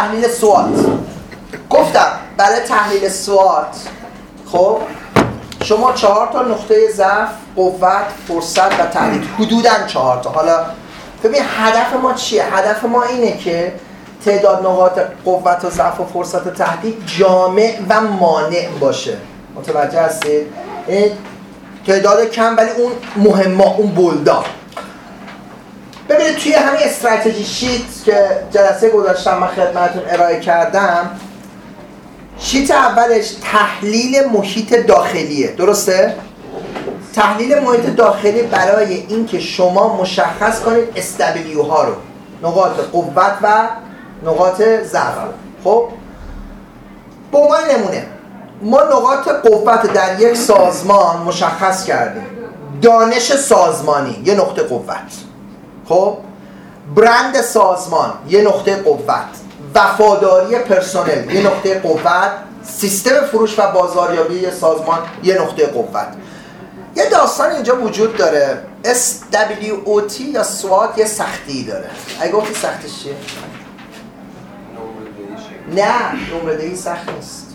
تحلیل سوات. گفتم برای تحلیل سوات. خب؟ شما چهار تا نقطه ضعف قوت فرصت و تحلیل. حدودا چهار تا. حالا ببین هدف ما چیه؟ هدف ما اینه که تعداد نقاط قوت و ضعف و فرصت و تهدید جامع و مانع باشه. متوجه هستید؟ تعداد کم ولی اون مهمه اون بولدا ببینید توی همین استراتژی شیت که جلسه گذاشتم من خدمتتون ارائه کردم شیت اولش تحلیل محیط داخلیه. درسته؟ تحلیل محیط داخلی برای اینکه شما مشخص کنید استبلیو ها رو نقاط قوت و نقاط ضعف. خب؟ به عنوان نمونه ما نقاط قوت در یک سازمان مشخص کردیم. دانش سازمانی یه نقطه قوت. خب برند سازمان یه نقطه قوت وفاداری پرسنل یه نقطه قوت سیستم فروش و بازاریابی سازمان یه نقطه قوت. یه داستان اینجا وجود داره. SWOT یا SWOT یه سختی داره. اگه گفتی سختش چیه؟ نه نمره دهی سخت نیست.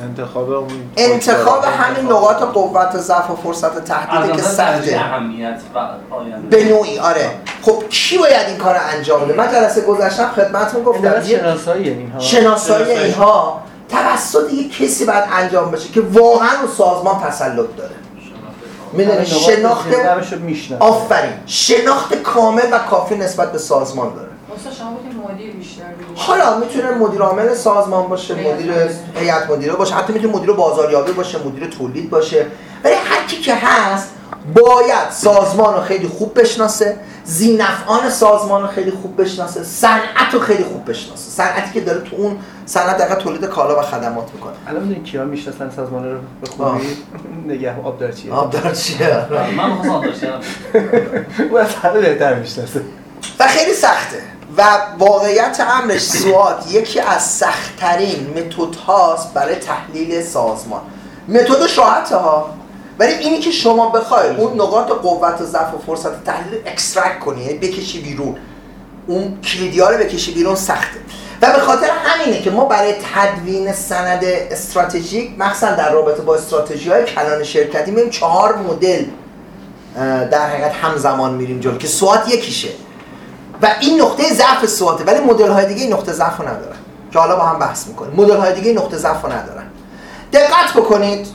انتخاب اون انتخاب همین نقاط قوت و ضعف و فرصت تهدیده که سخته. اهمیت و آینده. به نوعی آره. خب کی باید این کار رو انجام بده؟ من جلسه گذاشتم خدمتتون گفتم یه شناسایی اینها. شناسایی اینها توسط یک کسی باید انجام بشه که واقعا اون سازمان تسلط داره. می‌دونی؟ شناخت آفرین. شناخت کامل و کافی نسبت به سازمان داره. استاد شما بودین مدیر بیشتر بگید حالا می‌تونه مدیر عامل سازمان باشه مدیر هیئت مدیره باشه حتی می‌تونه مدیر بازاریابی باشه مدیر تولید باشه. ولی هر کی که هست باید سازمان رو خیلی خوب بشناسه زینفعان سازمان رو خیلی خوب بشناسه صنعت رو خیلی خوب بشناسه. صنعتی که داره تو اون صنعت دقیقا تولید کالا و خدمات می‌کنه. الان می‌دونی کیا می‌شناسن سازمان رو؟ به خوبی نگه آبدارچیه آبدارچیه من می‌خواستم داشتم او از همه بهتر می‌شناسه. و خیلی سخته. و واقعیت امرش SWOT یکی از سختترین متد هاست برای تحلیل سازمان. متد راحته ها. ولی اینی که شما بخوای اون نقاط قوت و ضعف و فرصت تحلیل extract کنی یعنی بکشی بیرون. اون کلیدیا رو بکشی بیرون سخته. و به خاطر همینه که ما برای تدوین سند استراتژیک مخصوصا در رابطه با استراتژی های کلان شرکتی میریم چهار مدل در حقیقت همزمان میریم جلو که SWOT یکیشه. و این نقطه ضعف SWOT ه. ولی مدل های دیگه این نقطه ضعف رو ندارن. که حالا با هم بحث می‌کنیم. مدل های دیگه نقطه ضعف رو ندارن. دقت بکنید.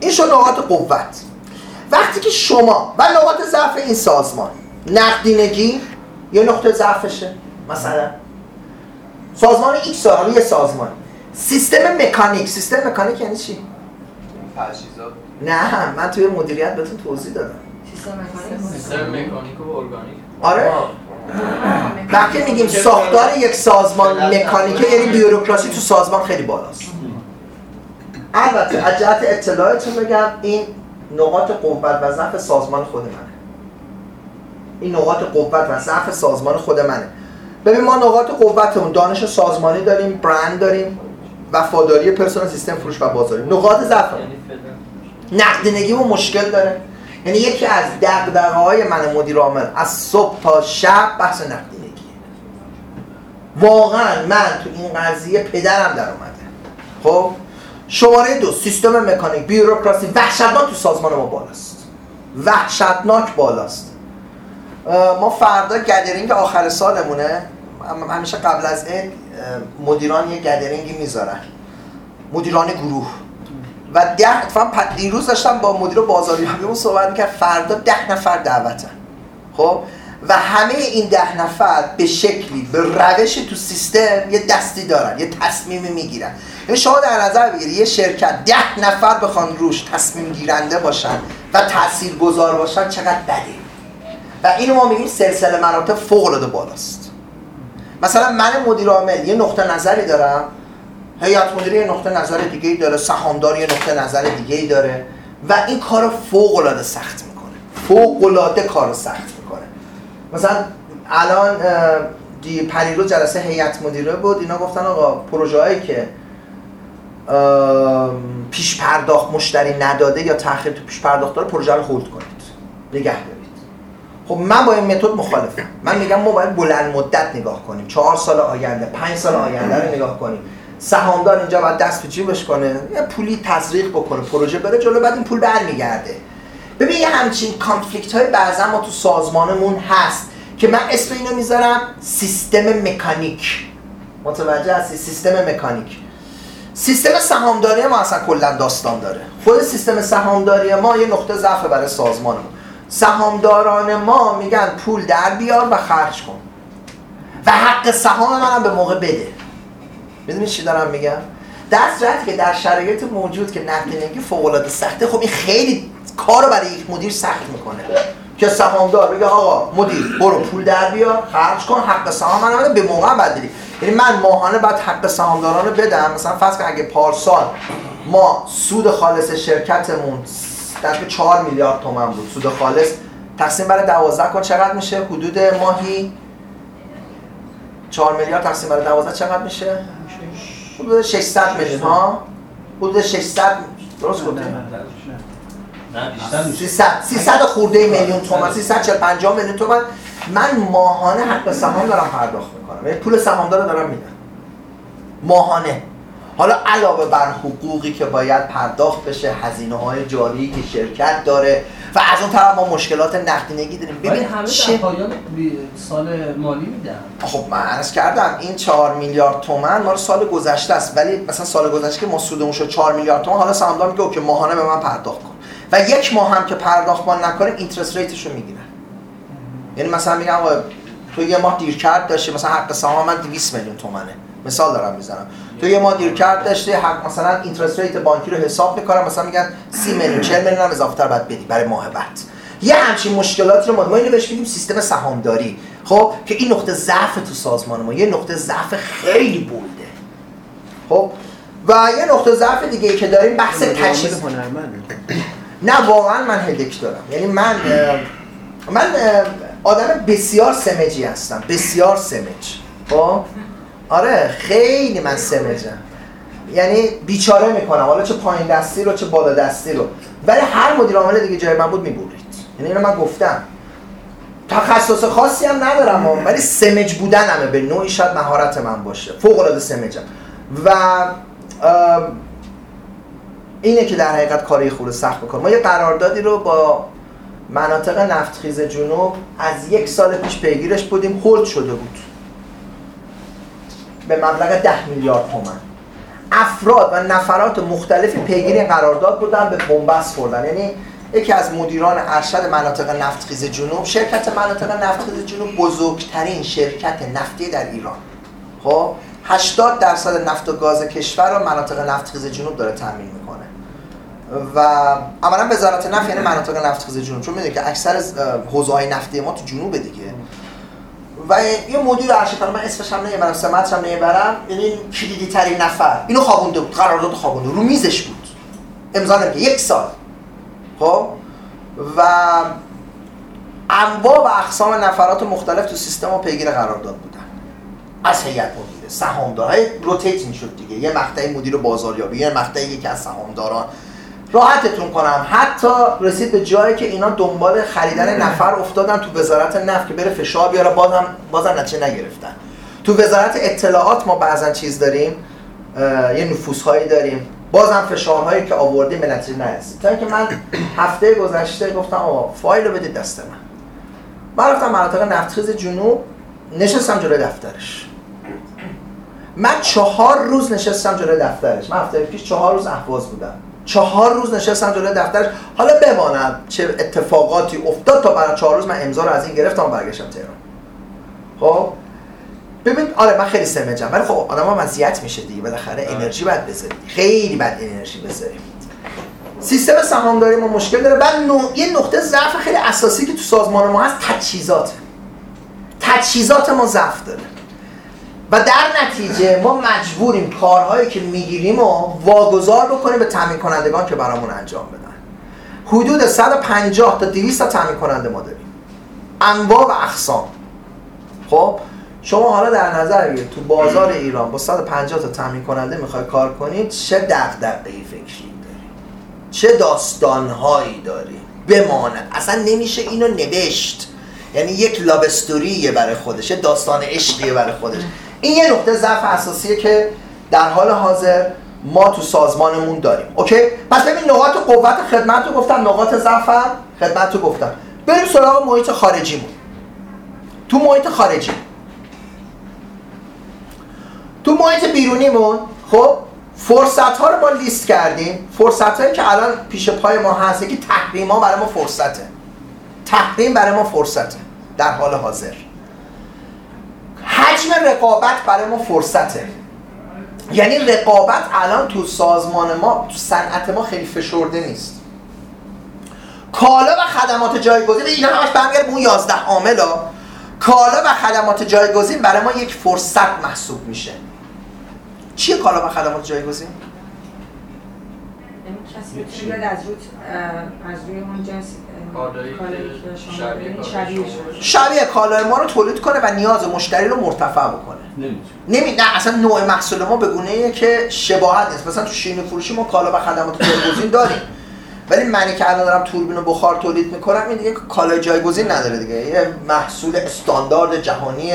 این شد نقاط قوت. وقتی که شما و نقاط ضعف این سازمان نقدینگی یه نقطه ضعفشه. مثلا سازمان X حالا یه سازمان. سیستم مکانیک. سیستم مکانیک یعنی چی؟ تجهیزات. نه من توی مدیریت بهتون توضیح دادم. سیستم مکانیک. سیستم مکانیک و ارگانیک. آره. وقتی میگیم ساختار یک سازمان مکانیکه یعنی بیوروکراسی تو سازمان خیلی بالاست. البته از جهت اطلاعتون بگم این نقاط قوت و ضعف سازمان خود منه. این نقاط قوت و ضعف سازمان خود منه. ببین ما نقاط قوتمون دانش سازمانی داریم برند داریم وفاداری پرسنل سیستم فروش و بازاری. نقاط ضعف نقدینگیمون مشکل داره. یعنی یکی از دغدغه های من مدیر عامل از صبح تا شب بحث نقدینگی. واقعا من تو این قضیه پدرم در اومده. خب؟ شماره دو سیستم مکانیک بیوروکراسی وحشتناک تو سازمان ما بالاست. وحشتناک بالاست. ما فردا گدرینگ آخر سالمونه. همیشه قبل از این مدیران یه گدرینگی می‌ذارن. مدیران گروه. و ده اتفاقا دیروز داشتم با مدیر بازاریابیمون صحبت می‌کرد فردا ده نفر دعوتن. خب؟ و همه این ده نفر به شکلی به روش تو سیستم یه دستی دارن یه تصمیمی می‌گیرن. یعنی شما در نظر بگیرید یه شرکت ده نفر بخوان روش تصمیم گیرنده باشن و تأثیر گذار باشن چقدر بده؟ و اینو ما میگیم سلسله مراتب فوق العاده بالاست. مثلا من مدیر عامل یه نقطه نظری دارم. هیئت مدیره نقطه نظر دیگه ای داره سهامدار یه نقطه نظر دیگه ای داره و این کارو فوق العاده سخت می‌کنه. فوق العاده کارو سخت می‌کنه. مثلا الان دی پریرو جلسه هیئت مدیره بود اینا گفتن آقا پروژه که پیش پرداخت مشتری نداده یا تاخیر تو پیش پرداخت داره پروژه رو هولد کنید. نگه دارید. خب من با این متد مخالفم. من میگم ما باید بلند مدت نگاه کنیم. چهار سال آینده پنج سال آینده رو نگاه کنیم. سهامدار اینجا باید دست به جیبش کنه. یه پولی تزریق بکنه پروژه بره جلو بعد این پول برمیگرده. ببین یه همچین کانفلیکت های بعضا ما تو سازمانمون هست که من اسم اینو می‌ذارم سیستم مکانیک. متوجه هستی؟ سیستم مکانیک. سیستم سهامداری ما اصلا کلا داستان داره. خود سیستم سهامداری ما یه نقطه ضعف برای سازمانمون. سهامداران ما میگن پول در بیار و خرج کن. و حق سهام منم به موقع بده. می‌دونی چی دارم میگم؟ در صورتی که در شرایط موجود که نقدینگی فوق العاده سخته خب این خیلی کارو برای یک مدیر سخت می‌کنه. که سهامدار بگه آقا مدیر برو پول در بیار خرج کن حق سهام من بده به موقع بعد بدی. یعنی من ماهانه باید حق سهامداران رو بدم. مثلا فرض کن اگه پارسال ما سود خالص شرکتمون در 4 میلیارد تومن بود. سود خالص تقسیم بر 12 کن چقدر میشه؟ حدود ماهی 4 میلیارد تقسیم بر 12 چقدر میشه؟ حدود 600 میلیون ها؟ حدود 600 درست گفتم نه بیشتر میشه 300 300 خورده میلیون تومان 300 40 50 میلیون تومان من ماهانه حق سهام دارم پرداخت می‌کنم. یعنی پول سهامدار رو دارم میدم. ماهانه. حالا علاوه بر حقوقی که باید پرداخت بشه هزینه های جاری که شرکت داره و از اون طرف ما مشکلات نقدینگی داریم. ببین همه چه پایان سال مالی میدن. خب من عرض کردم این 4 میلیارد تومن مال سال گذشته است. ولی مثلا سال گذشته که ما سودمون شد 4 میلیارد تومن حالا سهامدار میگه اوکی ماهانه به من پرداخت کن. و یک ماه هم که پرداخت ما نکنیم اینترست ریتش رو می‌گیرن. یعنی مثلا میگم تو یه ماه دیر کرد داشتی مثلا حق سهام من 200 میلیون تومنه. مثال دارم می‌زنم. تو یه ماه دیر کرد داشتی حق مثلا اینترست ریت بانکی رو حساب می‌کنم مثلا میگن 30 میلیون 40 میلیون هم اضافه تر باید بدی برای ماه بعد. یه همچین مشکلاتی رو ما ما اینو بهش میگیم سیستم سهامداری. خب که این نقطه ضعف تو سازمان ما یه نقطه ضعف خیلی بولده. خب و یه نقطه ضعف دیگه ای که داریم بحث تجهیز نه واقعا من هدک دارم. یعنی من من آدم بسیار سمجی هستم بسیار سمج. خب؟ آره خیلی من سمجم. یعنی بیچاره می‌کنم. حالا چه پایین دستی رو چه بالا دستی رو. ولی هر مدیر عامل دیگه جای من بود می‌برید. یعنی اینو من گفتم. تخصص خاصی هم ندارم هم. ولی سمج بودنمه. به نوعی شاید مهارت من باشه. فوق العاده سمجم. و اینه که در حقیقت کاری خوب سخت بکنه ما یه قراردادی رو با مناطق نفتخیز جنوب از یک سال پیش پیگیرش بودیم. هولد شده بود. به مبلغ ده میلیارد تومن افراد و نفرات مختلفی پیگیر این قرارداد بودن به بنبست خوردن. یعنی یکی از مدیران ارشد مناطق نفتخیز جنوب شرکت مناطق نفتخیز جنوب بزرگترین شرکت نفتی در ایران. خب 80 درصد نفت و گاز کشور رو مناطق نفتخیز جنوب داره تامین می‌کنه. و عملا وزارت نفت یعنی مناطق نفتخیز جنوب چون می‌دونید که اکثر حوزه های نفتی ما تو جنوب دیگه. و یه مدیر ارشد من اسمش هم نمی‌برم سمتش هم نمی‌برم. یعنی کلیدی ترین نفر. اینو خوابونده بود قرارداد خوابونده رو میزش بود. امضا نمیگه یک سال. خب؟ و انواع و اقسام نفرات مختلف تو سیستم و پیگیر قرارداد بودن. از هیئت مدیره. سهامدارای روتیت می‌شد دیگه. یه مقطعی مدیر بازاریابی یه مقطعی یکی از سهامداران. راحتتون کنم. حتی رسید به جایی که اینا دنبال خریدن نفر افتادن تو وزارت نفت که بره فشار بیاره بازم بازم نتیجه نگرفتن. تو وزارت اطلاعات ما بعضا چیز داریم یه نفوذهایی داریم. بازم فشارهایی که آوردیم به نتیجه نرسید. تا اینکه من هفته گذشته گفتم آقا فایل رو بده دست من. من رفتم مناطق نفتخیز جنوب نشستم جلوی دفترش. من چهار روز نشستم جلوی دفترش. من هفته پیش چهار روز اهواز بودم. چهار روز نشستم جلوی دفترش. حالا بمانم چه اتفاقاتی افتاد تا برای چهار روز من امضا رو از این گرفتم و برگشتم تهران. خب؟ ببین آره من خیلی سمجم ولی خب آدم ها مزیت میشه دیگه بالاخره انرژی باید بذاریم خیلی باید انرژی بذاریم سیستم سهامداری ما مشکل داره. بعد نوع- یه نقطه ضعف خیلی اساسی که تو سازمان ما هست تجهیزاته تجهیزات ما ضعف داره. و در نتیجه ما مجبوریم کارهایی که می‌گیریم و واگذار بکنیم به تامین کنندگان که برامون انجام بدن. حدود 150 تا 200 تا تامین کننده ما داریم. انواع و اقسام. خب شما حالا در نظر بگیرید تو بازار ایران با 150 تا تامین کننده می‌خوای کار کنید چه دغدغه‌ای فکری داری چه داستانهایی داری بماند اصلا نمیشه اینو نوشت. یعنی یک لابستوریه برای خودش یه داستان عشقیه برای خودش. این یه نقطه ضعف اساسیه که در حال حاضر ما تو سازمانمون داریم. اوکی؟ پس ببین نقاط قوت خدمت رو گفتم نقاط ضعف خدمت رو گفتم. بریم سراغ محیط خارجیمون. تو محیط خارجی. تو محیط بیرونیمون خب فرصت ها رو ما لیست کردیم. فرصت هایی که الان پیش پای ما هست یکی تحریم ها برای ما فرصته. تحریم برای ما فرصته در حال حاضر. حجم رقابت برای ما فرصته. یعنی رقابت الان تو سازمان ما تو صنعت ما خیلی فشرده نیست. کالا و خدمات جایگزین اینا همش برمیگرده به اون 11 عاملا کالا و خدمات جایگزین برای ما یک فرصت محسوب میشه. چیه کالا و خدمات جایگزین؟ یعنی کسی از روی از روی اون جنس کالایی شبیه کالای شبیه شما. شده شبیه کالای ما رو تولید کنه و نیاز مشتری رو مرتفع بکنه. نمی‌تونه. نمی نه اصلا نوع محصول ما به گونه که شباهت نیست. مثلا تو شیرینی فروشی ما کالا و خدمات جایگزین داریم. ولی منی که الان دارم توربین و بخار تولید می‌کنم این دیگه کالای جایگزین نداره دیگه. یه محصول استاندارد جهانی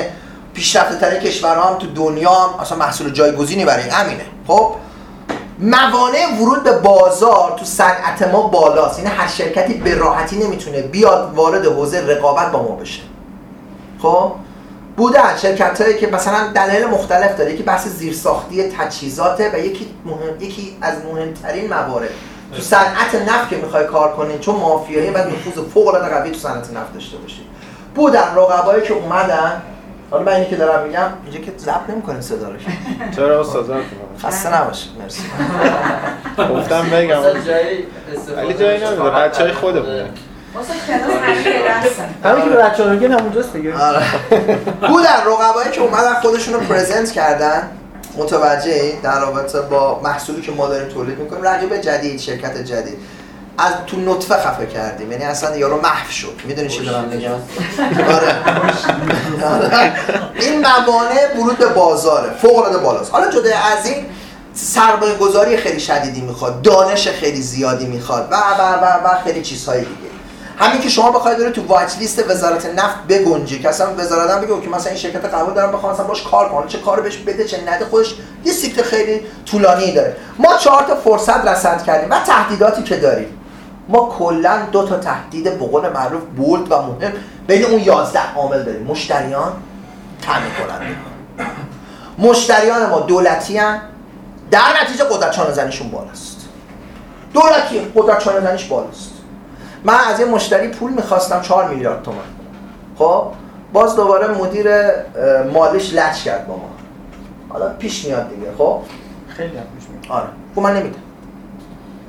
پیشرفته ترین کشورها هم تو دنیا هم اصلا محصول جایگزینی برای این همینه خب؟ موانع ورود به بازار تو صنعت ما بالاست. یعنی هر شرکتی به راحتی نمی‌تونه بیاد وارد حوزه رقابت با ما بشه. خب؟ بودن شرکت هایی که مثلا دلایل مختلف داره. یکی بحث زیرساختی تجهیزاته و یکی مهم، یکی از مهمترین موارد. تو صنعت نفت که می‌خوای کار کنی چون مافیایی و نفوذ فوق العاده قوی تو صنعت نفت داشته باشی. بودن رقبایی که اومدن حالا من اینی که دارم میگم اینجا که ضبط نمی‌کنه صدا رو. چرا استاد؟ خسته نباشید مرسی. گفتم بگم. ولی جایی نمیشه. نداره بچه های خودمونه. همین که به بچه ها میگن همونجاست دیگه. آره. بودن رقبایی که اومدن خودشون رو پرزنت کردن متوجه در رابطه با محصولی که ما داریم تولید می‌کنیم رقیب جدید شرکت جدید. از تو نطفه خفه کردیم. یعنی اصلا یارو محو شد. می‌دونی چی دارم میگم؟ آره. آره. این موانع ورود به بازاره. فوق العاده بالاست. حالا جدا از این سرمایه گذاری خیلی شدیدی می‌خواد. دانش خیلی زیادی می‌خواد. و و و و خیلی چیزهای دیگه. همین که شما بخواید بری تو وایت لیست وزارت نفت بگنجی که اصلا وزارت هم بگه که مثلا این شرکت قبول دارم بخوام مثلا باش کار کنم. چه کار بهش بده چه نده خودش یه سیکل خیلی طولانی داره. ما چهار تا فرصت رصد کردیم و تهدیداتی که داریم. ما کلا دو تا تهدید به قول معروف بولد و مهم بین اون 11 عامل داریم. مشتریان تامین کننده. مشتریان ما دولتی هن. در نتیجه قدرت چانه زنیشون بالاست. دولتی قدرت چانه زنیش بالاست. من از یه مشتری پول می‌خواستم 4 میلیارد تومن خب باز دوباره مدیر اه، مالیش لچ کرد با ما. حالا پیش میاد دیگه خب؟ خیلی هم پیش میاد. آره. گفت من نمیدم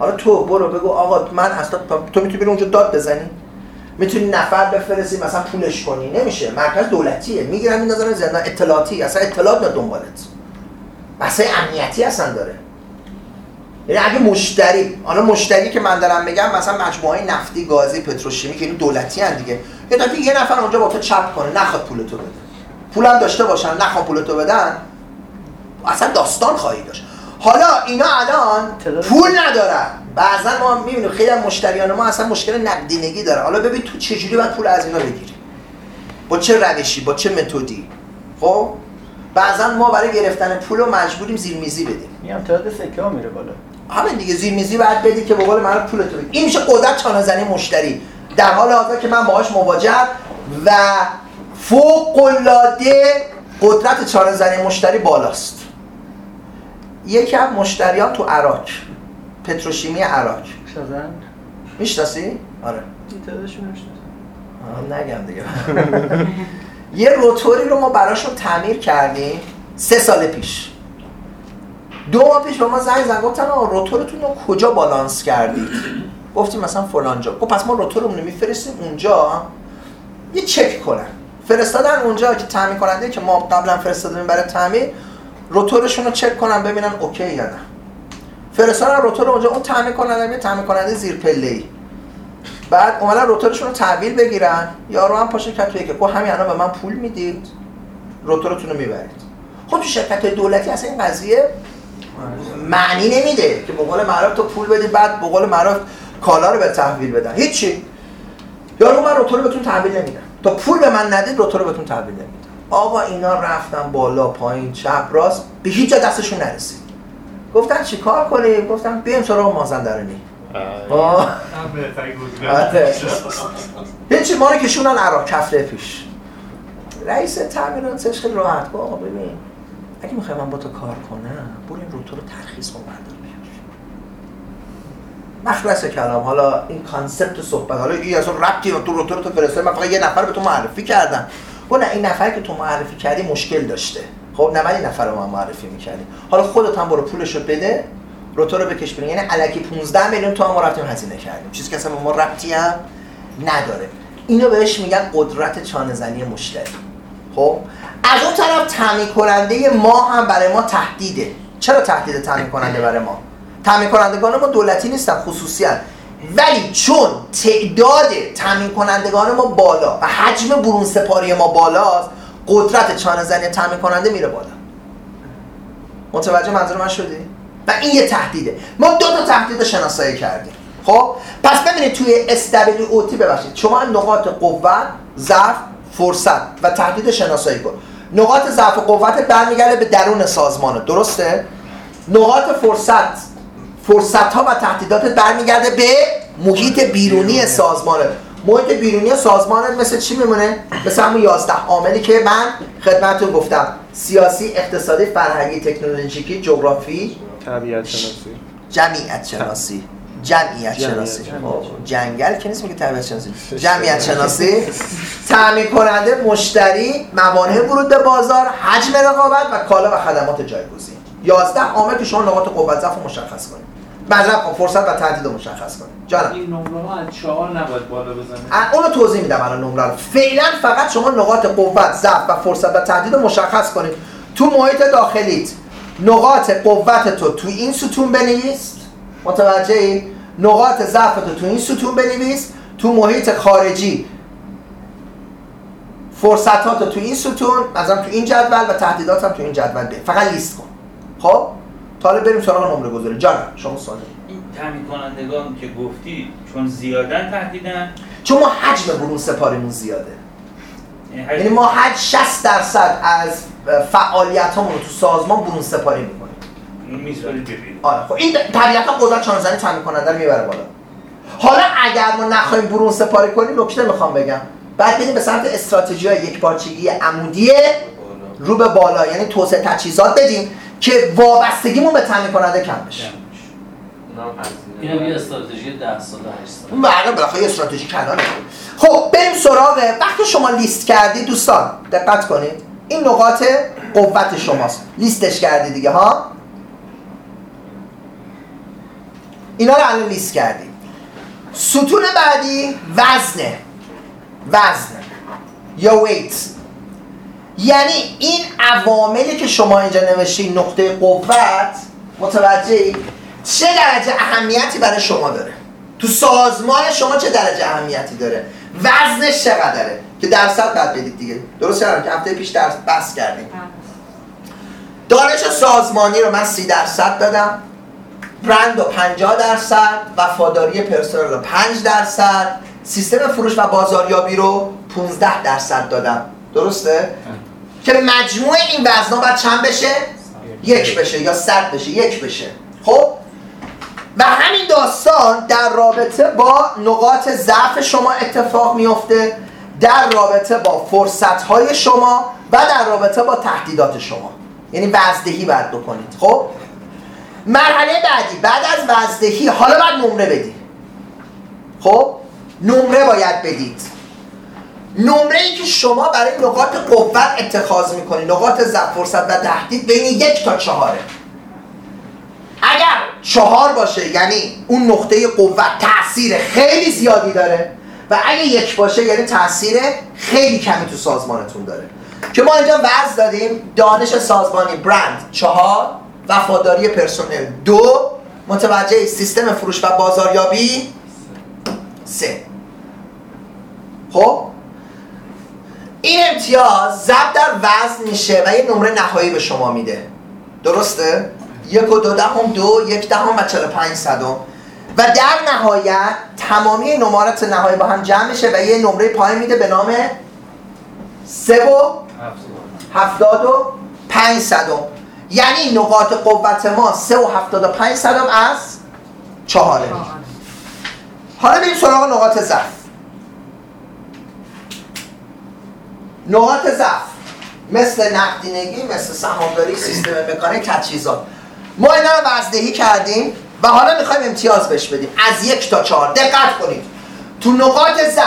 حالا تو برو بگو آقا من اصلا تو می‌تونی بری اونجا داد بزنی؟ می‌تونی نفر بفرستی مثلا پولش کنی؟ نمیشه. مرکز دولتیه. می‌گیرن میندازن زندان. اطلاعاتی. اصلا اطلاعات میاد دنبالت. مسئله امنیتی اصلا داره. یعنی اگه مشتری حالا مشتری که من دارم میگم مثلا مجموعه نفتی گازی پتروشیمی که این دولتی هن دیگه. یه دفعه یه نفر اونجا با تو چپ کنه نخواد پولتو بده. پولم داشته باشن نخواد پولتو بدن. اصلا داستان خواهی داشت. حالا اینا الان پول ندارن. بعضا ما می‌بینیم خیلی مشتریان ما اصلا مشکل نقدینگی دارن. حالا ببین تو چجوری باید پول از اینا بگیری؟ با چه روشی؟ با چه متدی؟ خب؟ بعضا ما برای گرفتن پول رو مجبوریم زیرمیزی بدیم. میگم تعداد سکه ها میره بالا. همین دیگه زیرمیزی باید بدی که به قول من پولتو بگیر این میشه قدرت چانه‌زنی مشتری. در حال حاضر که من باهاش مواجهم و فوق العاده قدرت چانه‌زنی مشتری بالاست. یکی از مشتریان تو عراق پتروشیمی عراق. شازن. می‌شناسی؟ آره. آه، نگم دیگه. یه روتوری رو ما براشون تعمیر کردیم سه سال پیش. دو ماه پیش به ما زنگ زنگ گفتن آقا روتورتون رو کجا بالانس کردید؟ گفتیم مثلا فلان جا گفت پس ما روتورمون رو میفرستیم اونجا یه چک کنن. فرستادن اونجا که تعمیر کننده که ما قبلا فرستادیم برای تعمیر. روتورشون رو چک کنن ببینن اوکی یا نه. فرستادن روتور اونجا اون تعمیر کننده یه تعمیر کننده زیر پله بعد اومدن روتورشون رو تحویل بگیرن. یارو هم پاشه کرد که گفت همین الان به من پول می‌دید. روتورتون رو می‌برید. خب شرکت دولتی اصلا این قضیه معنی نمیده که به قول معروف تو پول بدی بعد به قول معروف کالا رو به تحویل بدن. هیچی. یارو من روتور رو بهتون تحویل نمیدم تا پول به من ندید روتو رو بهتون تحویل نمیدم آقا اینا رفتن بالا پایین چپ راست به هیچ جا دستشون نرسید. گفتن چیکار کنیم؟ گفتم بیایم سراغ مازندرانی. آه. آره. هیچی ما رو کشونن عراق کفله پیش. رئیس تعمیرات خیلی راحت. گفت آقا ببین اگه می‌خوای من با تو کار کنم برو این روتو رو ترخیص کن بردار بیار مخلص کلام. حالا این کانسپت صحبت حالا این اصلا ربطی تو روتو رو تو فرسته من فقط یه نفر به تو معرفی کردم. نه این نفر که تو معرفی کردی مشکل داشته. خب نه این نفر رو من معرفی می‌کردی حالا خودت هم برو پولش رو بده روتو رو بکش بیرون. یعنی الکی 15 میلیون تو ما رفتیم هزینه کردیم. چیزی که اصلا ما ربطی هم نداره. اینو بهش میگن قدرت چانه زنی مشتری. خب؟ از اون طرف تامین کننده ما هم برای ما تهدیده. چرا تهدید تامین کننده برای ما؟ تامین کنندگان ما دولتی نیستن خصوصی هن. ولی چون تعداد تامین کنندگان ما بالا و حجم برون سپاری ما بالاست قدرت چانه زنی تامین کننده میره بالا. متوجه منظور من شدی؟ و این یه تهدیده. ما دو تا تهدید شناسایی کردیم. خب؟ پس ببینید توی SWOT ببخشید. شما نقاط قوت ضعف فرصت و تهدید شناسایی کن. نقاط ضعف و قوت برمیگرده به درون سازمانه درسته؟ نقاط فرصت. فرصت ها و تهدیدات برمیگرده به محیط بیرونی سازمانه. محیط بیرونی سازمانت مثل چی میمونه؟ مثل همون 11 عاملی که من خدمتتون گفتم. سیاسی، اقتصادی، فرهنگی، تکنولوژیکی، جغرافی، طبیعت شناسی. جمعیت شناسی. جمعیت شناسی. خب، جنگل که نیست میگه طبیعت شناسی. جمعیت شناسی. تامین کننده مشتری موانع ورود به بازار حجم رقابت و کالا و خدمات جایگزین. 11 عامل که شما نقاط قوت ضعف رو مشخص کنید. مطلب فرصت و تهدید رو مشخص کنید جانم. این نمره ها از چهار نباید بالا بزنه. ا- اونو توضیح میدم الان نمره رو. فعلا فقط شما نقاط قوت ضعف و فرصت و تهدید رو مشخص کنید. تو محیط داخلیت نقاط قوت تو تو این ستون بنویس. متوجه نقاط ضعف تو تو این ستون بنویس. تو محیط خارجی فرصتات تو این ستون مثلا تو این جدول و تهدیدات هم تو این جدول بده فقط لیست کن. خب؟ تا حالا بریم سراغ نمره گذاری جانم شما سوال این تامین کنندگان که گفتی چون زیادن تهدیدن؟ چون ما حجم برون سپاریمون زیاده. یعنی یعنی ما حد 60 درصد از فعالیت رو تو سازمان برون سپاری می‌کنیم. آره خب این طبیعتا قدرت چانزنی تامین کننده رو می‌بره بالا. حالا اگر ما نخواهیم برون سپاری کنیم نکته می‌خوام بگم. بعد بریم به سمت استراتژی های یک پارچگی عمودی رو به بالا یعنی توسعه تجهیزات بدیم. که وابستگیمون به تامین کننده کم بشه. این هم یه استراتژی 10 ساله 8 ساله بالاخره یه استراتژی کلانه خب بریم سراغ وقتی شما لیست کردی دوستان دقت کنید. این نقاط قوت شماست. لیستش کردی دیگه ها؟ اینا رو الان لیست کردی. ستون بعدی وزنه. وزن یا ویت یعنی این عواملی که شما اینجا نوشتی نقطه قوت متوجهی؟ چه درجه اهمیتی برای شما داره؟ تو سازمان شما چه درجه اهمیتی داره؟ وزنش چقدره؟ که درصد بعد بدید دیگه. درست کردم که هفته پیش درس بحث کردیم. دانش سازمانی رو من سی درصد دادم. برند رو 50 درصد. وفاداری پرسنل رو 5 درصد. سیستم فروش و بازاریابی رو 15 درصد دادم. درسته؟ که مجموع این وزنا باید چند بشه؟ یک بشه یا صد بشه یک بشه. خب؟ و همین داستان در رابطه با نقاط ضعف شما اتفاق میفته در رابطه با فرصت های شما و در رابطه با تهدیدات شما. یعنی وزدهی باید بکنید. خب؟ مرحله بعدی بعد از وزدهی حالا باید نمره بدید. خب؟ نمره باید بدید. نمره ای که شما برای نقاط قوت اتخاذ می‌کنید نقاط ضعف فرصت و تهدید بین یک تا چهاره. اگر چهار باشه یعنی اون نقطه قوت تاثیر خیلی زیادی داره. و اگه یک باشه یعنی تاثیر خیلی کمی تو سازمانتون داره. که ما اینجا وضع دادیم دانش سازمانی برند چهار وفاداری پرسنل دو متوجه سیستم فروش و بازاریابی سه. خب؟ این امتیاز ضرب در وزن میشه و یه نمره نهایی به شما میده. درسته؟ یک و دو دهم دو یک دهم و چهل پنج صدم. و در نهایت تمامی نمرات نهایی با هم جمع میشه و یه نمره پایین میده به نام سه و هفتاد و پنج صدم. یعنی نقاط قوت ما سه و هفتاد و پنج صدم از چهاره. حالا بریم سراغ نقاط ضعف. نقاط ضعف. مثل نقدینگی مثل سهامداری سیستم مکانیک تجهیزات ما اینا رو وزدهی کردیم و حالا می‌خوایم امتیاز بهش بدیم. از یک تا چهار. دقت کنید. تو نقاط ضعف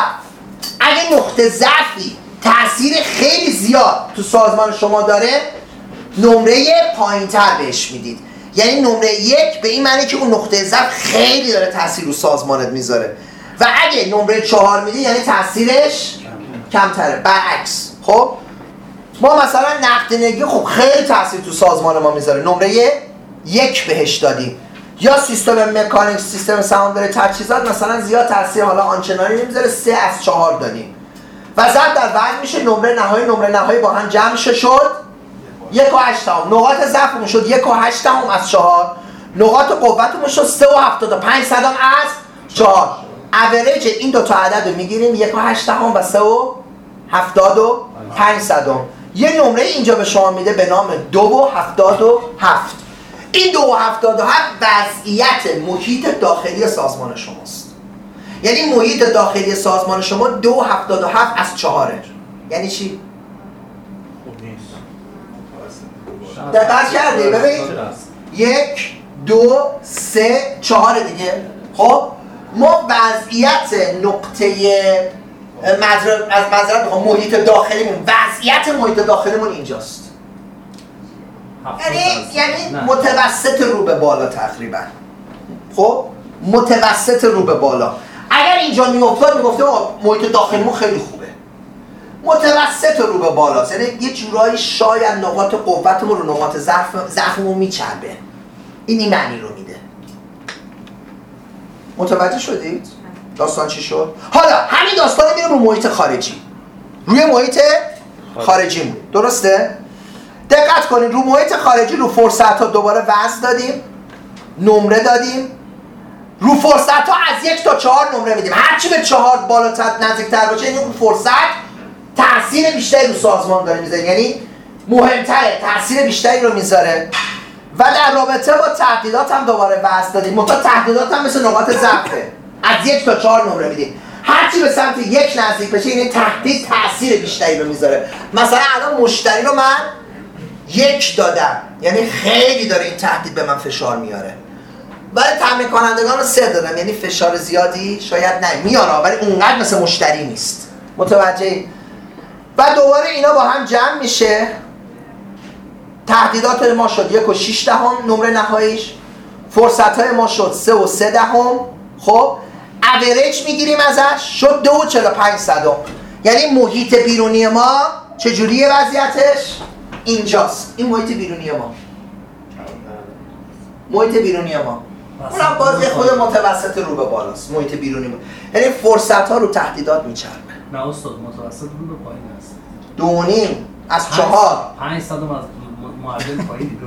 اگه نقطه ضعفی تاثیر خیلی زیاد تو سازمان شما داره نمره پایین تر بهش می‌دید. یعنی نمره یک به این معنی که اون نقطه ضعف خیلی داره تاثیر رو سازمانت می‌ذاره. و اگه نمره چهار میدی یعنی تاثیرش کمتره. برعکس. خب؟ ما مثلا نقدینگی خب خیلی تاثیر تو سازمان ما می‌ذاره. نمره یک بهش دادیم. یا سیستم مکانیک سیستم سهامداری تجهیزات مثلا زیاد تاثیر حالا آنچنانی نمی‌ذاره سه از چهار دادیم. و زد در بعد میشه نمره نهایی نمره نهایی با هم جمع شد یک و هشت هم نقاط ضعفمون شد یک و هشت هم از چهار. نقاط قوتمون شد سه و هفتاد و پنج صدم از چهار. اوریج این دو تا عدد رو می‌گیریم یک و هشت هم و سه و هفتاد و پنج صدم. یه نمره اینجا به شما میده به نام دو و هفتاد و هفت. این دو و هفتاد و هفت وضعیت محیط داخلی سازمان شماست. یعنی محیط داخلی سازمان شما دو و هفتاد و هفت از چهاره. یعنی چی؟ دقت کردی ببین یک دو سه چهار دیگه. خب ما وضعیت نقطه از می‌خوام محیط داخلیمون وضعیت محیط داخلیمون اینجاست. یعنی یعنی متوسط رو به بالا تقریبا. خب؟ متوسط رو به بالا. اگر اینجا میافتاد می‌گفتم محیط داخلیمون خیلی خوبه. متوسط رو به بالاست. یعنی یه جورایی شاید نقاط قوتمون رو نقاط ضعف ضعفمون میچربه. این این معنی رو میده. متوجه شدید؟ داستان چی شد؟ حالا همین داستان رو میریم رو محیط خارجی. روی محیط خارجی. درسته؟ دقت کنید رو محیط خارجی رو فرصت ها دوباره وزن دادیم نمره دادیم. رو فرصت ها از یک تا چهار نمره میدیم. هرچی به چهار بالاتر نزدیکتر باشه اون فرصت تاثیر بیشتری رو سازمان داره می‌ذاره. یعنی مهمتره تاثیر بیشتری رو می‌ذاره. و در رابطه با تهدیدات هم دوباره وزن دادیم. منتها تهدیدات هم مثل نقاط ضعفه. از یک تا چهار نمره میدیم. هرچی به سمت یک نزدیک بشه یعنی تهدید تاثیر بیشتری رو می‌ذاره. مثلا الان مشتری رو من یک دادم. یعنی خیلی داره این تهدید به من فشار میاره. ولی تامین کنندگان رو سه دادم. یعنی فشار زیادی شاید نه میاره ولی اونقدر مثل مشتری نیست. متوجه؟ و دوباره اینا با هم جمع میشه. تهدیدات ما شد یک و شیش دهم نمره نهاییش. فرصت های ما شد سه و سه دهم. خب؟ اوریج می‌گیریم ازش. شد دو و چلو پنج صدم یعنی محیط بیرونی ما چجوریه وضعیتش؟ اینجاست. این محیط بیرونی ما. محیط بیرونی ما. اونم باز یه خود متوسط رو به بالاست. محیط بیرونی ما. یعنی فرصت ها رو تهدیدات میچربه نه استاد متوسط رو به پایین است. دو و نیم. از چهار. پنج صدم از معدل پایین.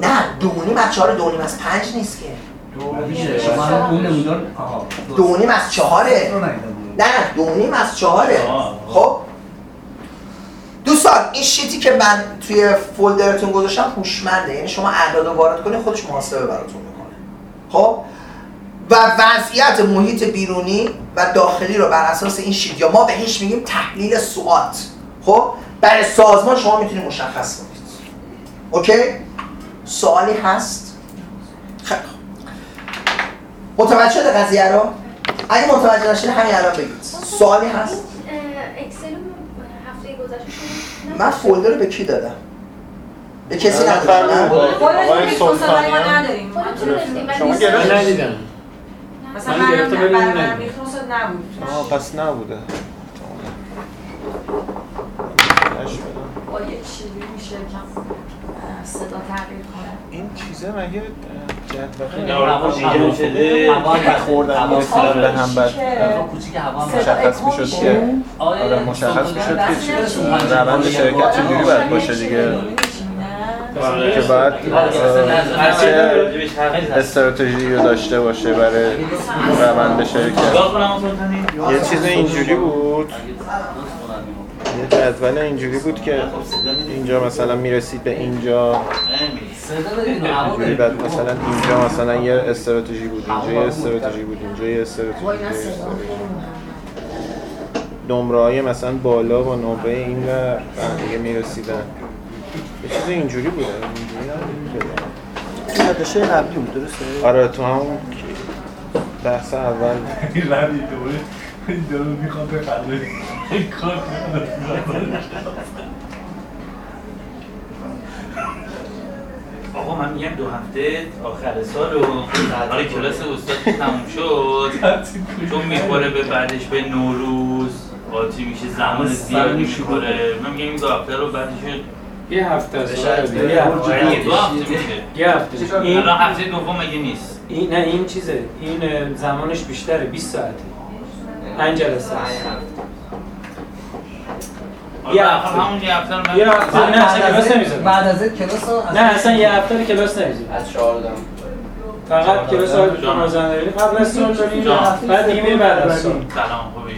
نه دو نیم از چهار دو نیم از پنج نیست که. میشه شما اون نمودار دو نیم از چهاره. نه نه دو نیم از چهاره. خب. دوستان این شیتی که من توی فولدرتون گذاشتم هوشمنده. یعنی شما اعداد رو وارد کنید خودش محاسبه براتون می‌کنه. خب؟ و وضعیت محیط بیرونی و داخلی رو بر اساس این شیت یا ما بهش میگیم تحلیل سوات خب؟ برای سازمان شما می‌تونید مشخص کنید. اوکی؟ سوالی هست؟ خوب. متوجه شده قضیه رو؟ اگه متوجه نشید همین الان بگید. سوالی هست؟ اکسل رو هفته گذشته من فولدر رو به کی دادم؟ به کسی ندادم شما ولی گرفتید؟ ندیدم. مثلا من گرفته نبود. آه پس نبوده. با یک شیوی میشه کم صدا تغییر کنه. این چیزه مگه جدول آره، شده. هوا خوردن هوا به هم هوا کوچیک هوا مشخص می‌شد. که آره. آره مشخص می‌شد که روند شرکت چجوری باید باشه دیگه؟ آره. که بعد اه، هست. استراتژی رو داشته باشه برای روند شرکت. یه چیز اینجوری بود. یه جدول اینجوری بود که. اینجا مثلا می‌رسید به اینجا و اینجوری بعد مثلا اینجا مثلا یه استراتژی بود اینجا یه استراتژی بود اینجا یه استراتژی بود. نمره های مثلا بالا با نمره این و هم دیگه می‌رسیدن یه چیز اینجوری بوده اینجوری این نداشه قبلی بود درسته؟ آره تو همون بحث اول این دوره می‌خوام بخنده این کار آقا من میگم دو هفته آخر سال و حالا کلاس استاد تموم شد. چون می‌خوره به بعدش به نوروز قاطی میشه زمان زیادی می‌خوره. من میگم این دو هفته رو بعدش یه هفته است آره، یه هفته یه دو هفته میشه. یه هفته این الان هفته دوم مگه نیست؟ این نه این چیزه. این زمانش بیشتره. 20 ساعته. پنج جلسه است یه هفته. همون یه هفته یه هفته. نه اصلا کلاس بعد از این کلاس نه اصلا یه هفته رو کلاس نمی‌ذاره از 14 فقط کلاس های مازندرانی قبل از سال. بعد دیگه میریم بعد از سال